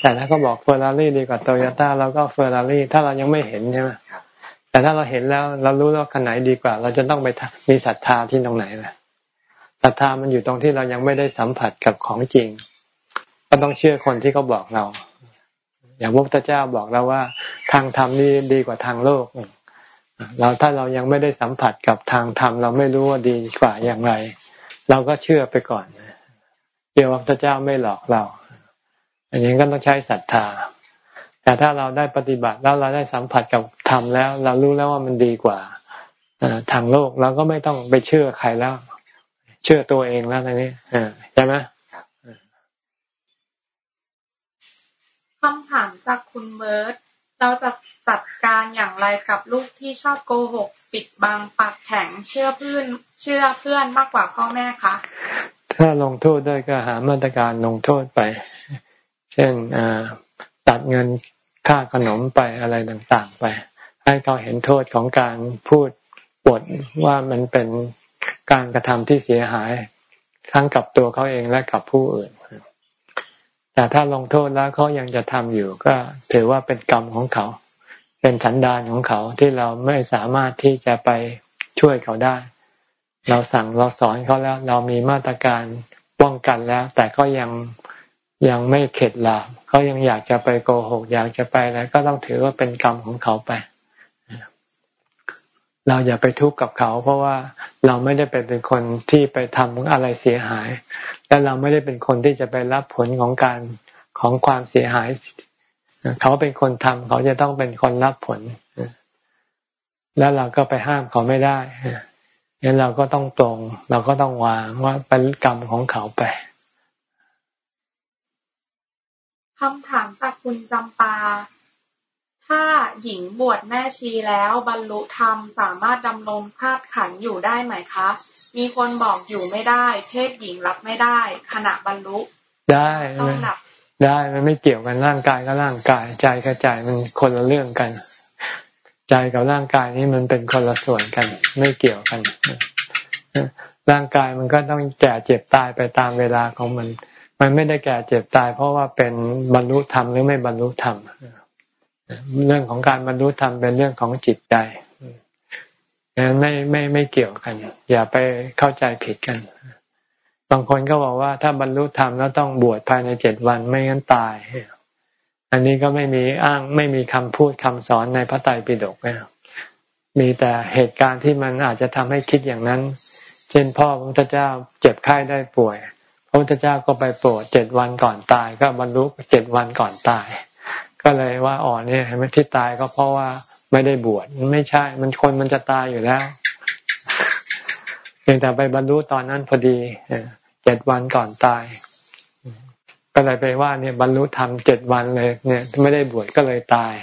แต่ถ้าเขาบอกเฟอร์รารี่ดีกว่าโตโยต้าเราก็เฟอร์รารี่ถ้าเรายังไม่เห็นใช่ไหมแต่ถ้าเราเห็นแล้วเรารู้ว่าคันไหนดีกว่า เราจะต้องไปมีศรัทธาที่ตรงไหนล่ะศรัทธามันอยู่ตรงที่เรายังไม่ได้สัมผัสกับของจริง ก็ต้องเชื่อคนที่เขาบอกเรา อย่างพระพุทธเจ้าบอกเราว่า ทางธรรมนี่ดีกว่าทางโลก เราถ้าเรายังไม่ได้สัมผัสกับทางธรรมเราไม่รู้ว่าดีกว่าอย่างไร เราก็เชื่อไปก่อนเดี๋ยวพระเจ้าไม่หลอกเราอันนี้ก็ต้องใช้ศรัทธา แต่ถ้าเราได้ปฏิบัติแล้วเราได้สัมผัสกับธรรมแล้ว เรารู้แล้วว่ามันดีกว่าทางโลกเราก็ไม่ต้องไปเชื่อใครแล้ว เชื่อตัวเองแล้วทีนี้ใช่ไหมคำถามจากคุณเบิร์ตเราจะ จัดการอย่างไรกับลูกที่ชอบโกหก ปิดบังปากแข็งเชื่อเพื่อนเชื่อเพื่อนมากกว่าพ่อแม่คะถ้าลงโทษได้ก็หามาตรการลงโทษไป เช่นตัดเงินค่าขนมไปอะไรต่างๆไป ให้เขาเห็นโทษของการพูดบทว่ามันเป็นการกระทำที่เสียหายทั้งกับตัวเขาเองและกับผู้อื่น แต่ถ้าลงโทษแล้วเขายังจะทำอยู่ ก็ถือว่าเป็นกรรมของเขา เป็นสันดานของเขาที่เราไม่สามารถที่จะไปช่วยเขาได้ เราสั่งเราสอนเขาแล้ว เรามีมาตรการป้องกันแล้ว แต่ก็ยังยังไม่เข็ดหลาบเขายังอยากจะไปโกหกอยากจะไปอะไรก็ต้องถือว่าเป็นกรรมของเขาไป เราอย่าไปทุกข์กับเขา เพราะว่าเราไม่ได้เป็นเป็นคนที่ไปทำอะไรเสียหาย และเราไม่ได้เป็นคนที่จะไปรับผลของการของความเสียหาย เขาเป็นคนทำเขาจะต้องเป็นคนรับผล แล้วเราก็ไปห้ามเขาไม่ได้งั้นเราก็ต้องตรง เราก็ต้องวางว่าเป็นกรรมของเขาไปคำถามจากคุณจำปา ถ้าหญิงบวชแม่ชีแล้วบรรลุธรรมสามารถดำรงธาตุขันอยู่ได้ไหมคะ มีคนบอกอยู่ไม่ได้ เพศหญิงรับไม่ได้ ขณะบรรลุ ได้ต้องดับ ได้มันไม่เกี่ยวกันร่างกายก็ร่างกาย ใจกับใจมันคนละเรื่องกัน ใจกับร่างกายนี้มันเป็นคนละส่วนกัน ไม่เกี่ยวกันร่างกายมันก็ต้องแก่เจ็บตายไปตามเวลาของมัน มันไม่ได้แก่เจ็บตาย เพราะว่าเป็นบรรลุธรรมหรือไม่บรรลุธรรมเรื่องของการบรรลุธรรมเป็นเรื่องของจิตใจนั้นไม่ไม่ไม่เกี่ยวกัน อย่าไปเข้าใจผิดกัน บางคนก็บอกว่าถ้าบรรลุธรรมแล้วต้องบวชภายในเจ็ดวันไม่งั้นตาย อันนี้ก็ไม่มีอ้างไม่มีคำพูดคำสอนในพระไตรปิฎกนะมีแต่เหตุการณ์ที่มันอาจจะทำให้คิดอย่างนั้น เช่นพ่อพระพุทธเจ้าเจ็บไข้ได้ป่วย พระพุทธเจ้าก็ไปโปรดเจ็ดวันก่อนตาย ก็บรรลุเจ็ดวันก่อนตาย ก็เลยว่าอ๋อเนี่ยเห็นไหมที่ตายก็เพราะว่าไม่ได้บวชไม่ใช่ มันคนมันจะตายอยู่แล้วเพียงแต่ไปบรรลุตอนนั้นพอดี เจ็ดวันก่อนตาย ก็เลยไปว่าเนี่ยบรรลุธรรมเจ็ดวันเลย เนี่ยไม่ได้บวชก็เลยตาย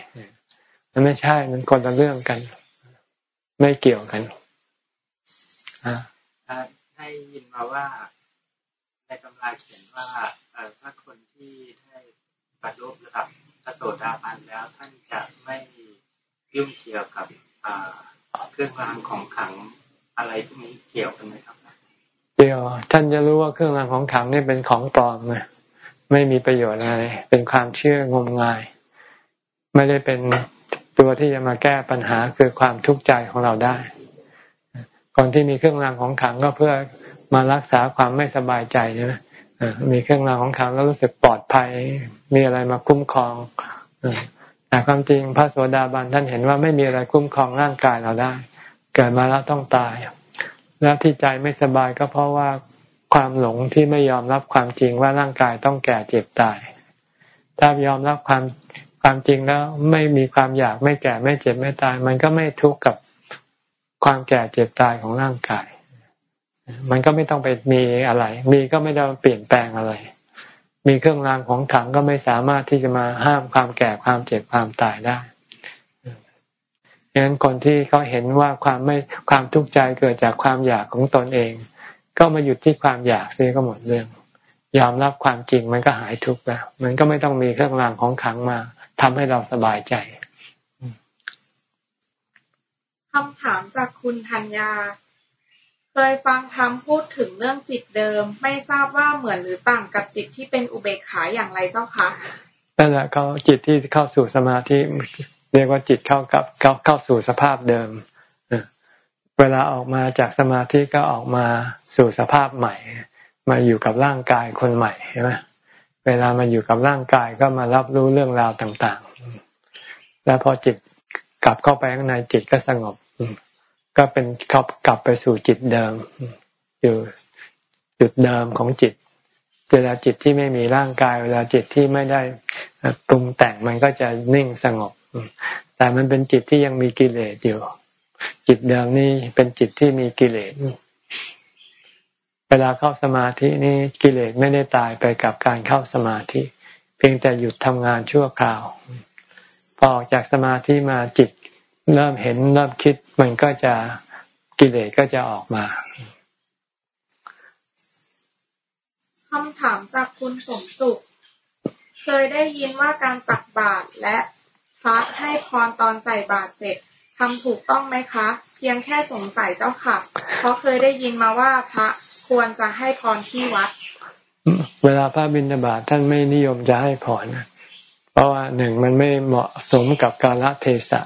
มันไม่ใช่มันคนละเรื่องกัน ไม่เกี่ยวกันอ่าให้ยินมาว่าในตำราเขียนว่าถ้าคนที่ได้บรรลุระดับโสดาบันแล้วท่านจะไม่ยุ่งเกี่ยวกับเครื่องรางของขังอะไรพวกนี้เกี่ยวกันไหมครับ เกี่ยว ท่านจะรู้ว่าเครื่องรางของขังนี่เป็นของปลอมไงไม่มีประโยชน์อะไร เป็นความเชื่องมงาย ไม่ได้เป็นตัวที่จะมาแก้ปัญหาคือความทุกข์ใจของเราได้คนที่มีเครื่องรางของขังก็เพื่อมารักษาความไม่สบายใจใช่ไหมมีเครื่องรางของขังแล้วรู้สึกปลอดภัย มีอะไรมาคุ้มครองแต่ความจริงพระโสดาบันท่านเห็นว่าไม่มีอะไรคุ้มครองร่างกายเราได้ เกิดมาแล้วต้องตาย แล้วที่ใจไม่สบายก็เพราะว่าความหลงที่ไม่ยอมรับความจริงว่าร่างกายต้องแก่เจ็บตาย ถ้ายอมรับความความจริงแล้วไม่มีความอยากไม่แก่ไม่เจ็บไม่ตาย มันก็ไม่ทุกข์กับความแก่เจ็บตายของร่างกาย มันก็ไม่ต้องไปมีอะไร มีก็ไม่ได้เปลี่ยนแปลงอะไร มีเครื่องรางของขังก็ไม่สามารถที่จะมาห้ามความแก่ความเจ็บความตายได้ งนั้นคนที่เขาเห็นว่าความไม่ความทุกข์ใจเกิดจากความอยากของตนเอง ก็มาหยุดที่ความอยากเสียก็หมดเรื่อง ยอมรับความจริงมันก็หายทุกข์แล้ว มันก็ไม่ต้องมีเครื่องรางของขังมาทำให้เราสบายใจคำถามจากคุณธัญญา เคยฟังธรรมพูดถึงเรื่องจิตเดิม ไม่ทราบว่าเหมือนหรือต่างกับจิตที่เป็นอุเบกขาอย่างไรเจ้าคะนั่นแหละเขาจิตที่เข้าสู่สมาธิ เรียกว่าจิตเข้ากับเข้าเข้าสู่สภาพเดิม เวลาออกมาจากสมาธิก็ออกมาสู่สภาพใหม่ มาอยู่กับร่างกายคนใหม่ใช่ไหมเวลามาอยู่กับร่างกายก็มารับรู้เรื่องราวต่างๆ แล้วพอจิตกลับเข้าไปข้างในจิตก็สงบ ก็เป็นกลับกลับไปสู่จิตเดิม อยู่จุดเดิมของจิต เวลาจิตที่ไม่มีร่างกาย เวลาจิตที่ไม่ได้ปรุงแต่งมันก็จะนิ่งสงบ แต่มันเป็นจิตที่ยังมีกิเลสอยู่ จิตเดิมนี่เป็นจิตที่มีกิเลสเวลาเข้าสมาธินี่กิเลสไม่ได้ตายไปกับการเข้าสมาธิ เพียงแต่หยุดทำงานชั่วคราว พอออกจากสมาธิมาจิตเริ่มเห็นเริ่มคิดมันก็จะกิเลสก็จะออกมาคำถามจากคุณสมสุข เคยได้ยินว่าการตักบาตรและ พระให้พรตอนใส่บาตรเสร็จทำถูกต้องไหมคะ เพียงแค่สงสัยเจ้าค่ะ เพราะเคยได้ยินมาว่าพระควรจะให้พรที่วัด เวลาพระบิณฑบาตท่านไม่นิยมจะให้พรเพราะว่าหนึ่งมันไม่เหมาะสมกับกาลเทศะ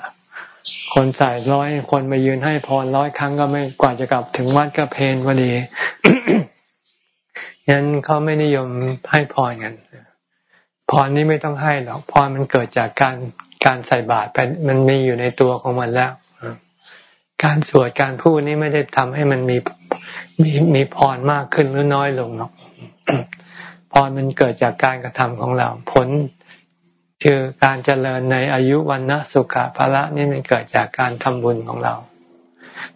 คนใส่ร้อยคนมายืนให้พรร้อยครั้งก็ไม่กว่าจะกลับถึงวัดก็เพนพอดียันเขาไม่นิยมให้พรกันพรนี้ไม่ต้องให้หรอกพรมันเกิดจากการ การใส่บาตรมันมีอยู่ในตัวของมันแล้ว การสวดการพูดนี้ไม่ได้ทำให้มันมีมีมีพรมากขึ้นหรือน้อยลงหรอกพรมันเกิดจากการกระทำของเรา ผลคือการเจริญในอายุวันนะสุขะภละนี่มันเกิดจากการทำบุญของเรา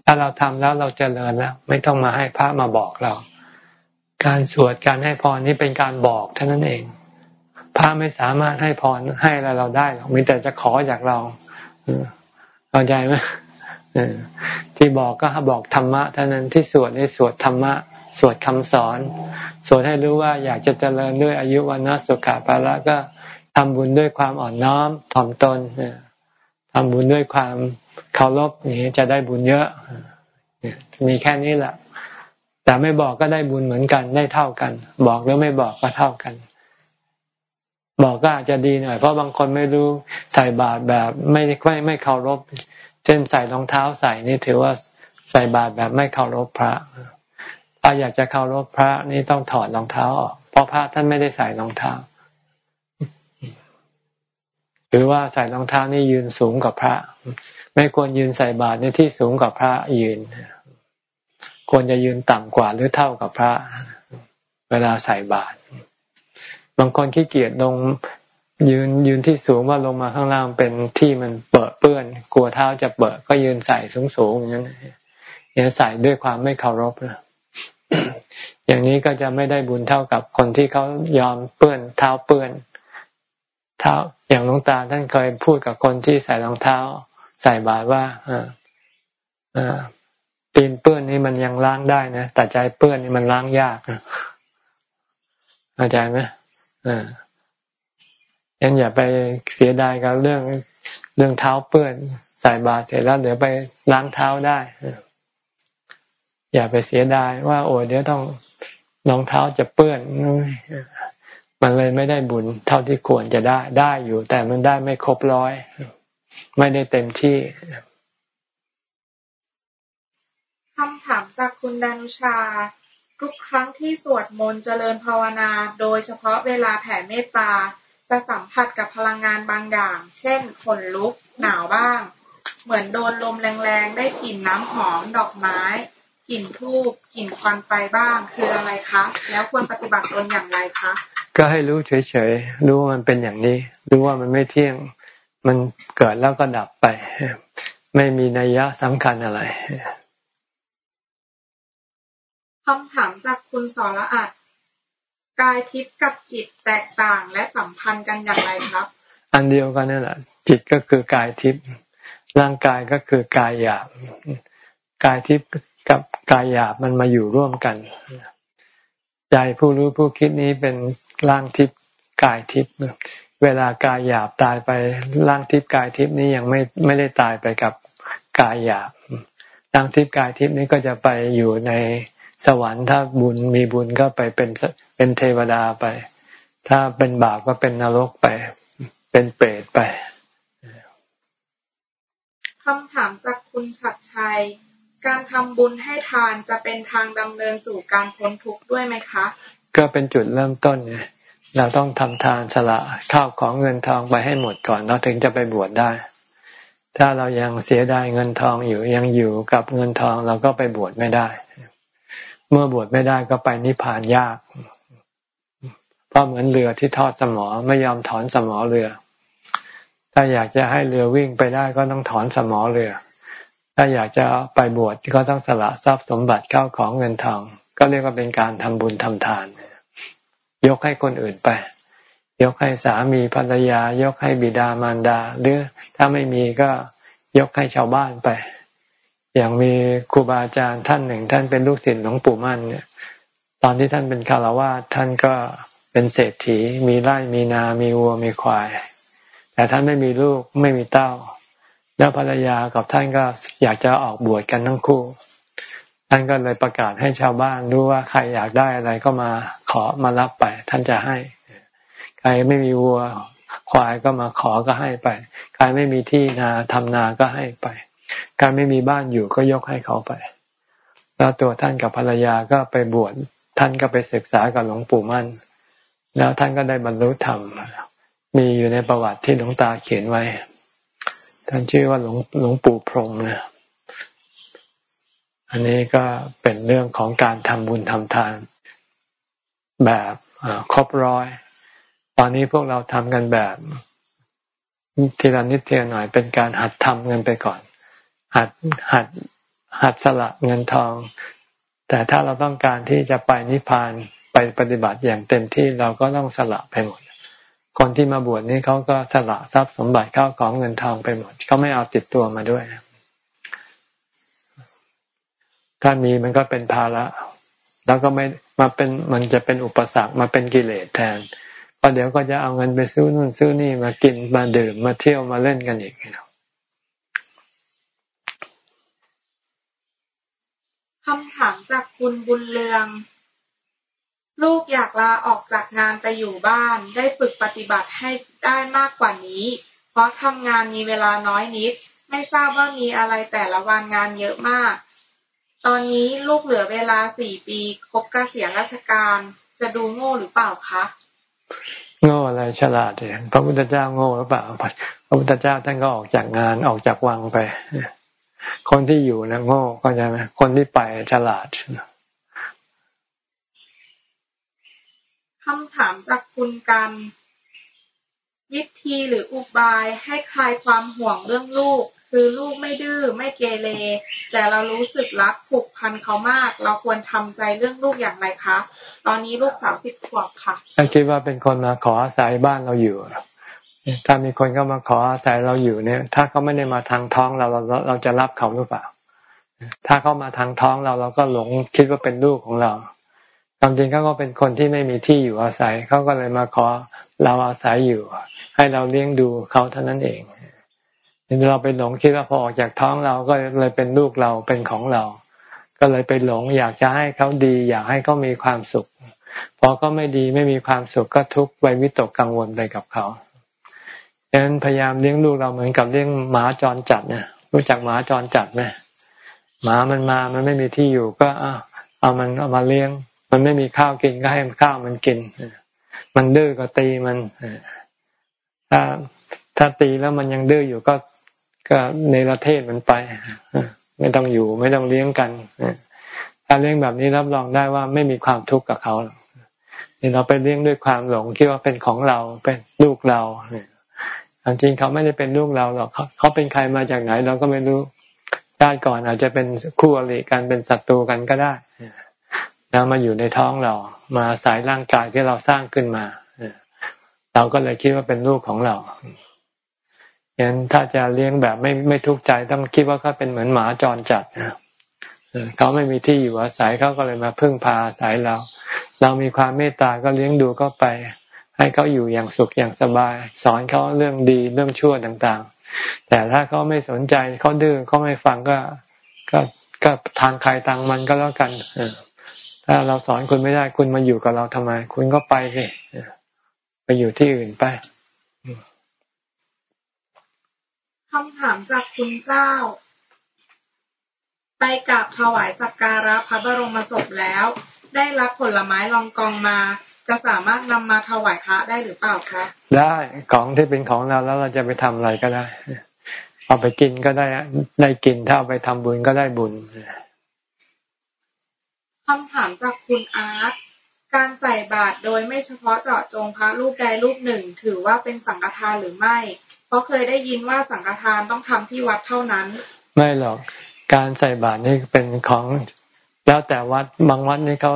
ถ้าเราทำแล้วเราเจริญแล้วไม่ต้องมาให้พระมาบอกเรา การสวดการให้พรนี่เป็นการบอกเท่านั้นเอง พระไม่สามารถให้พรให้อะไรเราได้หรอกมีแต่จะขอจากเราเข้าใจไหมที่บอกก็บอกธรรมะเท่านั้นที่สวดในสวดธรรมะ สวดคำสอน สวดให้รู้ว่าอยากจะเจริญด้วยอายุวันนะสุขะภละก็ทำบุญด้วยความอ่อนน้อมถ่อมตนทำบุญด้วยความเคารพนี่จะได้บุญเยอะมีแค่นี้แหละแต่ไม่บอกก็ได้บุญเหมือนกันได้เท่ากัน บอกหรือไม่บอกก็เท่ากัน บอกก็อาจจะดีหน่อยเพราะบางคนไม่รู้ใส่บาตรแบบไม่ไม่ไม่เคารพ เช่นใส่รองเท้าใส่นี่ถือว่าใส่บาตรแบบไม่เคารพพระถ้าอยากจะเคารพพระนี่ต้องถอดรองเท้าออกเพราะพระท่านไม่ได้ใส่รองเท้า หรือว่าใส่รองเท้านี่ยืนสูงกว่าพระ ไม่ควรยืนใส่บาตรในที่สูงกว่าพระยืน ควรจะยืนต่ำกว่าหรือเท่ากับพระ เวลาใส่บาตร บางคนขี้เกียจลงยืนยืนที่สูงว่าลงมาข้างล่างเป็นที่มันเปิดเปื้อน กลัวเท้าจะเปิดก็ยืนใส่สูงสูงอย่างนั้นอย่างใส่ด้วยความไม่เคารพนะอย่างนี้ก็จะไม่ได้บุญเท่ากับคนที่เขายอมเปื้อนเท้าเปื้อนเท้าอย่างหลวงตาท่านเคยพูดกับคนที่ใส่รองเท้า ใส่บาตรว่าอตีนเปื้อนนี่มันยังล้างได้นะแต่ใจเปื้อนนี่มันล้างยากเข้าใจไหม อ่ายังอย่าไปเสียดายกับเรื่องเรื่องเท้าเปื้อนใส่บาตรเสร็จแล้วเดี๋ยวไปล้างเท้าได้ อย่าไปเสียดายว่า โอ้เดี๋ยวต้องรองเท้าจะเปื้อนมันเลยไม่ได้บุญเท่าที่ควรจะได้ได้อยู่ แต่มันได้ไม่ครบร้อย ไม่ได้เต็มที่คำถามจากคุณดานุชา ทุกครั้งที่สวดมนต์เจริญภาวนา โดยเฉพาะเวลาแผ่เมตตา จะสัมผัสกับพลังงานบางอย่าง เช่นขนลุก หนาวบ้าง เหมือนโดนลมแรงๆ ได้กลิ่นน้ำหอม ดอกไม้ กลิ่นทูบกลิ่นควันไฟบ้าง คืออะไรคะ แล้วควรปฏิบัติตนอย่างไรคะ ก็ให้รู้เฉยๆ รู้ว่ามันเป็นอย่างนี้ รู้ว่ามันไม่เที่ยง มันเกิดแล้วก็ดับไป ไม่มีนัยยะสำคัญอะไร คำถามจากคุณสรอัดกายทิพย์กับจิตแตกต่างและสัมพันธ์กันอย่างไรครับ อันเดียวกันนั่นแหละจิตก็คือกายทิพย์ร่างกายก็คือกายหยาบกายทิพย์กับกายหยาบมันมาอยู่ร่วมกันใจผู้รู้ผู้คิดนี้เป็นร่างทิพย์กายทิพย์เวลากายหยาบตายไปร่างทิพย์กายทิพย์นี้ยังไม่ไม่ได้ตายไปกับกายหยาบร่างทิพย์กายทิพย์นี้ก็จะไปอยู่ใน สวรรค์ถ้าบุญมีบุญก็ไปเป็นเป็นเทวดาไป ถ้าเป็นบาปก็เป็นนรกไป เป็นเปรตไปคำถามจากคุณชัดชัย การทำบุญให้ทานจะเป็นทางดำเนินสู่การพ้นทุกข์ด้วยไหมคะ ก็เป็นจุดเริ่มต้นไงเราต้องทำทานสละข้าวของเงินทองไปให้หมดก่อนเราถึงจะไปบวชได้ ถ้าเรายังเสียดายเงินทองอยู่ยังอยู่กับเงินทองเราก็ไปบวชไม่ได้ เมื่อบวชไม่ได้ก็ไปนิพพานยาก เพราะเหมือนเรือที่ทอดสมอไม่ยอมถอนสมอเรือ ถ้าอยากจะให้เรือวิ่งไปได้ก็ต้องถอนสมอเรือ ถ้าอยากจะไปบวชก็ต้องสละทรัพย์สมบัติเข้าของเงินทอง ก็เรียกว่าเป็นการทำบุญทำทาน ยกให้คนอื่นไป ยกให้สามีภรรยา ยกให้บิดามารดา หรือถ้าไม่มีก็ยกให้ชาวบ้านไป อย่างมีครูบาอาจารย์ท่านหนึ่ง ท่านเป็นลูกศิษย์หลวงปู่มั่นเนี่ย ตอนที่ท่านเป็นคารวะท่านก็เป็นเศรษฐี มีไร่มีนา มีวัวมีควาย แต่ท่านไม่มีลูกไม่มีเต้า แล้วภรรยากับท่านก็อยากจะออกบวชกันทั้งคู่ ท่านก็เลยประกาศให้ชาวบ้านรู้ว่าใครอยากได้อะไรก็มาขอมารับไป ท่านจะให้ ใครไม่มีวัวควายก็มาขอก็ให้ไป ใครไม่มีที่นาทำนาก็ให้ไป ใครไม่มีบ้านอยู่ก็ยกให้เขาไป แล้วตัวท่านกับภรรยาก็ไปบวชท่านก็ไปศึกษากับหลวงปู่มั่น แล้วท่านก็ได้บรรลุธรรม มีอยู่ในประวัติที่หลวงตาเขียนไว้ ท่านชื่อว่าหลวงหลวงปู่พรหมนะอันนี้ก็เป็นเรื่องของการทำบุญทำทาน แบบครบร้อย ตอนนี้พวกเราทำกันแบบทีละนิดทีละหน่อยเป็นการหัดทำเงินไปก่อน หัดหัดหัดสละเงินทอง แต่ถ้าเราต้องการที่จะไปนิพพานไปปฏิบัติอย่างเต็มที่เราก็ต้องสละไปหมด คนที่มาบวชนี่เขาก็สละทรัพย์สมบัติเข้าของเงินทองไปหมดเขาไม่เอาติดตัวมาด้วยถ้ามีมันก็เป็นภาระแล้วก็ไม่มาเป็นมันจะเป็นอุปสรรคมาเป็นกิเลสแทนพอเดี๋ยวก็จะเอาเงินไปซื้อนู่นซื้อนี่มากินมาดื่มมาเที่ยวมาเล่นกันอีก คำถามจากคุณบุญเรือง ลูกอยากลาออกจากงานไปอยู่บ้านได้ฝึกปฏิบัติให้ได้มากกว่านี้ เพราะทำงานมีเวลาน้อยนิด ไม่ทราบว่ามีอะไรแต่ละวันงานเยอะมาก ตอนนี้ลูกเหลือเวลาสี่ปีครบเกษียณราชการ จะดูโง่หรือเปล่าคะโง่อะไรฉลาดเลยพระพุทธเจ้าโง่หรือเปล่าพระพุทธเจ้าท่านก็ออกจากงานออกจากวังไป คนที่อยู่นะโง่ก็ใช่ไหมคนที่ไปฉลาดคำถามจากคุณกันวิธีหรืออุบายให้คลายความห่วงเรื่องลูก คือลูกไม่ดื้อไม่เกเรแต่เรารู้สึกรักผูกพันเขามาก เราควรทำใจเรื่องลูกอย่างไรคะ ตอนนี้ลูกสาวสิบขวบค่ะถ้าคิดว่าเป็นคนมาขออาศัยบ้านเราอยู่ ถ้ามีคนก็มาขออาศัยเราอยู่เนี่ย ถ้าเขาไม่ได้มาทางท้องเราเราเราจะรับเขาหรือเปล่า ถ้าเขามาทางท้องเราเราก็หลงคิดว่าเป็นลูกของเราความจริงเขาก็เป็นคนที่ไม่มีที่อยู่อาศัยเขาก็เลยมาขอเราอาศัยอยู่ ให้เราเลี้ยงดูเขาเท่านั้นเองเราไปหลงคิดว่าพอออกจากท้องเราก็เลยเป็นลูกเราเป็นของเรา ก็เลยไปหลงอยากจะให้เขาดี อยากให้เขามีความสุขพอก็ไม่ดีไม่มีความสุขก็ทุกข์ไปวิตกกังวลไปกับเขา ดังนั้นพยายามเลี้ยงลูกเราเหมือนกับเลี้ยงหมาจรจัดเนี่ยรู้จักหมาจรจัดไหมหมามันมามันไม่มีที่อยู่ก็เอาเอามันเอามาเลี้ยง มันไม่มีข้าวกินก็ให้ข้าวมันกิน มันดื้อก็ตีมันถ้าถ้าตีแล้วมันยังดื้ออยู่ก็ก็ในประเทศมันไปไม่ต้องอยู่ไม่ต้องเลี้ยงกันถ้าเลี้ยงแบบนี้รับรองได้ว่าไม่มีความทุกข์กับเขาเนี่ยเราไปเลี้ยงด้วยความหลงคิดว่าเป็นของเราเป็นลูกเราามจริงเขาไม่ได้เป็นลูกเราหรอกเขาเป็นใครมาจากไหนเราก็ไม่รู้ชาติก่อนอาจจะเป็นคู่อริกันเป็นศัตรูกันก็ได้แล้วมาอยู่ในท้องเรา มาสายร่างกายที่เราสร้างขึ้นมาเราก็เลยคิดว่าเป็นลูกของเรายันถ้าจะเลี้ยงแบบไม่ไม่ทุกข์ใจต้องคิดว่าเขาเป็นเหมือนหมาจรจัดเขาไม่มีที่อยู่อาศัยเขาก็เลยมาพึ่งพาอาศัยเรา เรามีความเมตตาก็เลี้ยงดูก็ไป ให้เขาอยู่อย่างสุขอย่างสบาย สอนเขาเรื่องดีเรื่องชั่วต่างๆ แต่ถ้าเขาไม่สนใจเขาดื้อเขาไม่ฟังก็ก็ก็ทางใครทางมันก็แล้วกันถ้าเราสอนคุณไม่ได้คุณมาอยู่กับเราทำไม คุณก็ไปสิไปอยู่ที่อื่นไปคำถามจากคุณเจ้า ไปกราบถวายสักการะพระบรมศพแล้ว ได้รับผลไม้ลองกองมา จะสามารถนำมาถวายพระได้หรือเปล่าคะได้ของที่เป็นของเราแล้วเราจะไปทำอะไรก็ได้ เอาไปกินก็ได้ได้กินถ้าเอาไปทำบุญก็ได้บุญคำถามจากคุณอาร์ตการใส่บาตรโดยไม่เฉพาะเจาะจงพระรูปใดรูปหนึ่ง ถือว่าเป็นสังฆทานหรือไม่ เพราะเคยได้ยินว่าสังฆทานต้องทำที่วัดเท่านั้น ไม่หรอกการใส่บาตรนี่เป็นของแล้วแต่วัดบางวัดนี่เขา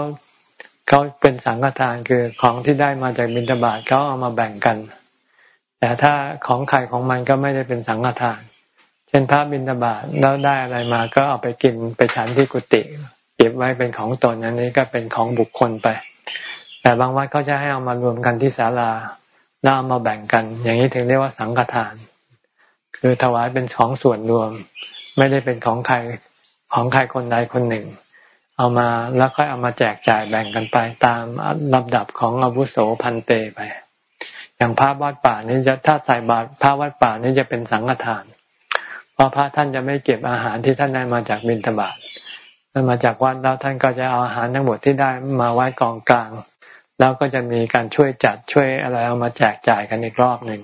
เขาเป็นสังฆทานคือของที่ได้มาจากบิณฑบาตเขาเอามาแบ่งกัน แต่ถ้าของใครของมันก็ไม่ได้เป็นสังฆทาน เช่นพระบิณฑบาตแล้วได้อะไรมาก็เอาไปกินไปฉันที่กุฏิเก็บไว้เป็นของตนอันนี้ก็เป็นของบุคคลไป แต่บางวัดเขาจะให้เอามารวมกันที่ศาลาแล้วเอามาแบ่งกัน อย่างนี้ถึงเรียกว่าสังฆทาน คือถวายเป็นของส่วนรวม ไม่ได้เป็นของใครของใครคนใดคนหนึ่ง เอามาแล้วค่อยเอามาแจกจ่ายแบ่งกันไปตามลำดับของอาวุโสพันเตไป อย่างพระวัดป่านี้จะถ้าใส่บาตรพระวัดป่านี้จะเป็นสังฆทาน เพราะพระท่านจะไม่เก็บอาหารที่ท่านได้มาจากบิณฑบาตท่านมาจากวัดแล้วท่านก็จะเอาอาหารทั้งหมดที่ได้มาไว้กองกลาง แล้วก็จะมีการช่วยจัดช่วยอะไรเอามาแจกจ่ายกันอีกรอบหนึ่ง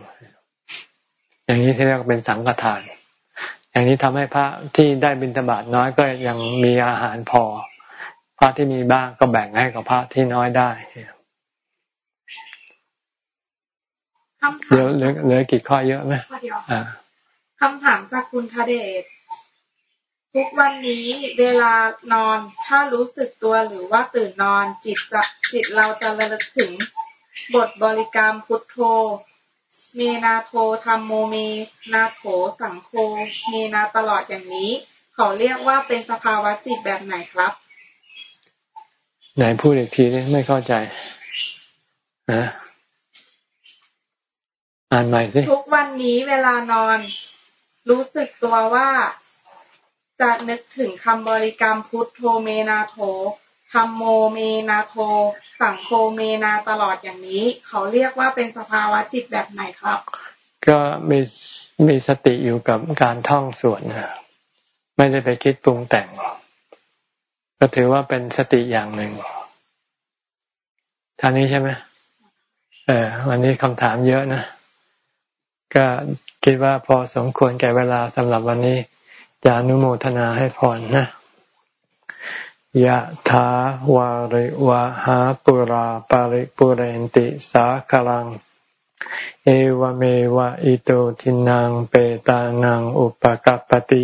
อย่างนี้ที่เรียกเป็นสังฆทาน อย่างนี้ทำให้พระที่ได้บิณฑบาตน้อยก็ยังมีอาหารพอ พระที่มีบ้างก็แบ่งให้กับพระที่น้อยได้เดี๋ยวเหลือเหลือกี่ข้อเยอะไหมคำถามจากคุณทเดชทุกวันนี้เวลานอนถ้ารู้สึกตัวหรือว่าตื่นนอนจิตจะจิตเราจะระลึกถึงบทบริกรรมพุทโธ เมนาโทธรรมโมเมนาโถสังโฆเมนาตลอดอย่างนี้ เขาเรียกว่าเป็นสภาวะจิตแบบไหนครับ ไหนพูดอีกทีนี่ไม่เข้าใจนะอ่านใหม่สิทุกวันนี้เวลานอน รู้สึกตัวว่าจะนึกถึงคำบริกรรมพุทโธเมนาโถธรรมโมเมนาโท สังโฆเมนาตลอดอย่างนี้ เขาเรียกว่าเป็นสภาวะจิตแบบไหนครับ ก็มีมีสติอยู่กับการท่องสวดนะไม่ได้ไปคิดปรุงแต่ง ก็ถือว่าเป็นสติอย่างหนึ่งท่านี้ใช่ไหมเออวันนี้คำถามเยอะนะ ก็คิดว่าพอสมควรแก่เวลาสำหรับวันนี้ จะอนุโมทนาให้พรนะยะถาวาริวะหาปุราปาริปุเรนติสาคลัง เอวเมวะอิโตทินังเปตานังอุปกัปติ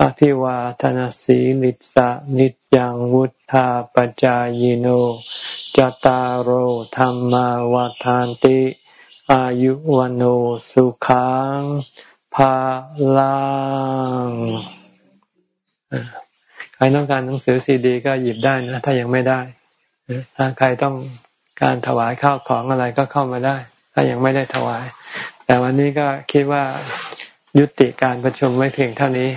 อภิวาทนสีลิสะนิจังวุธาปจายโนจตารโหธรรมวาทานติ อายุวันโอสุขังภาลังใครต้องการหนังสือซีดี ก็หยิบได้นะ ถ้ายังไม่ได้ถ้าใครต้องการถวายข้าวของอะไรก็เข้ามาได้ ถ้ายังไม่ได้ถวาย แต่วันนี้ก็คิดว่า ยุติการประชุมไว้เพียงเท่านี้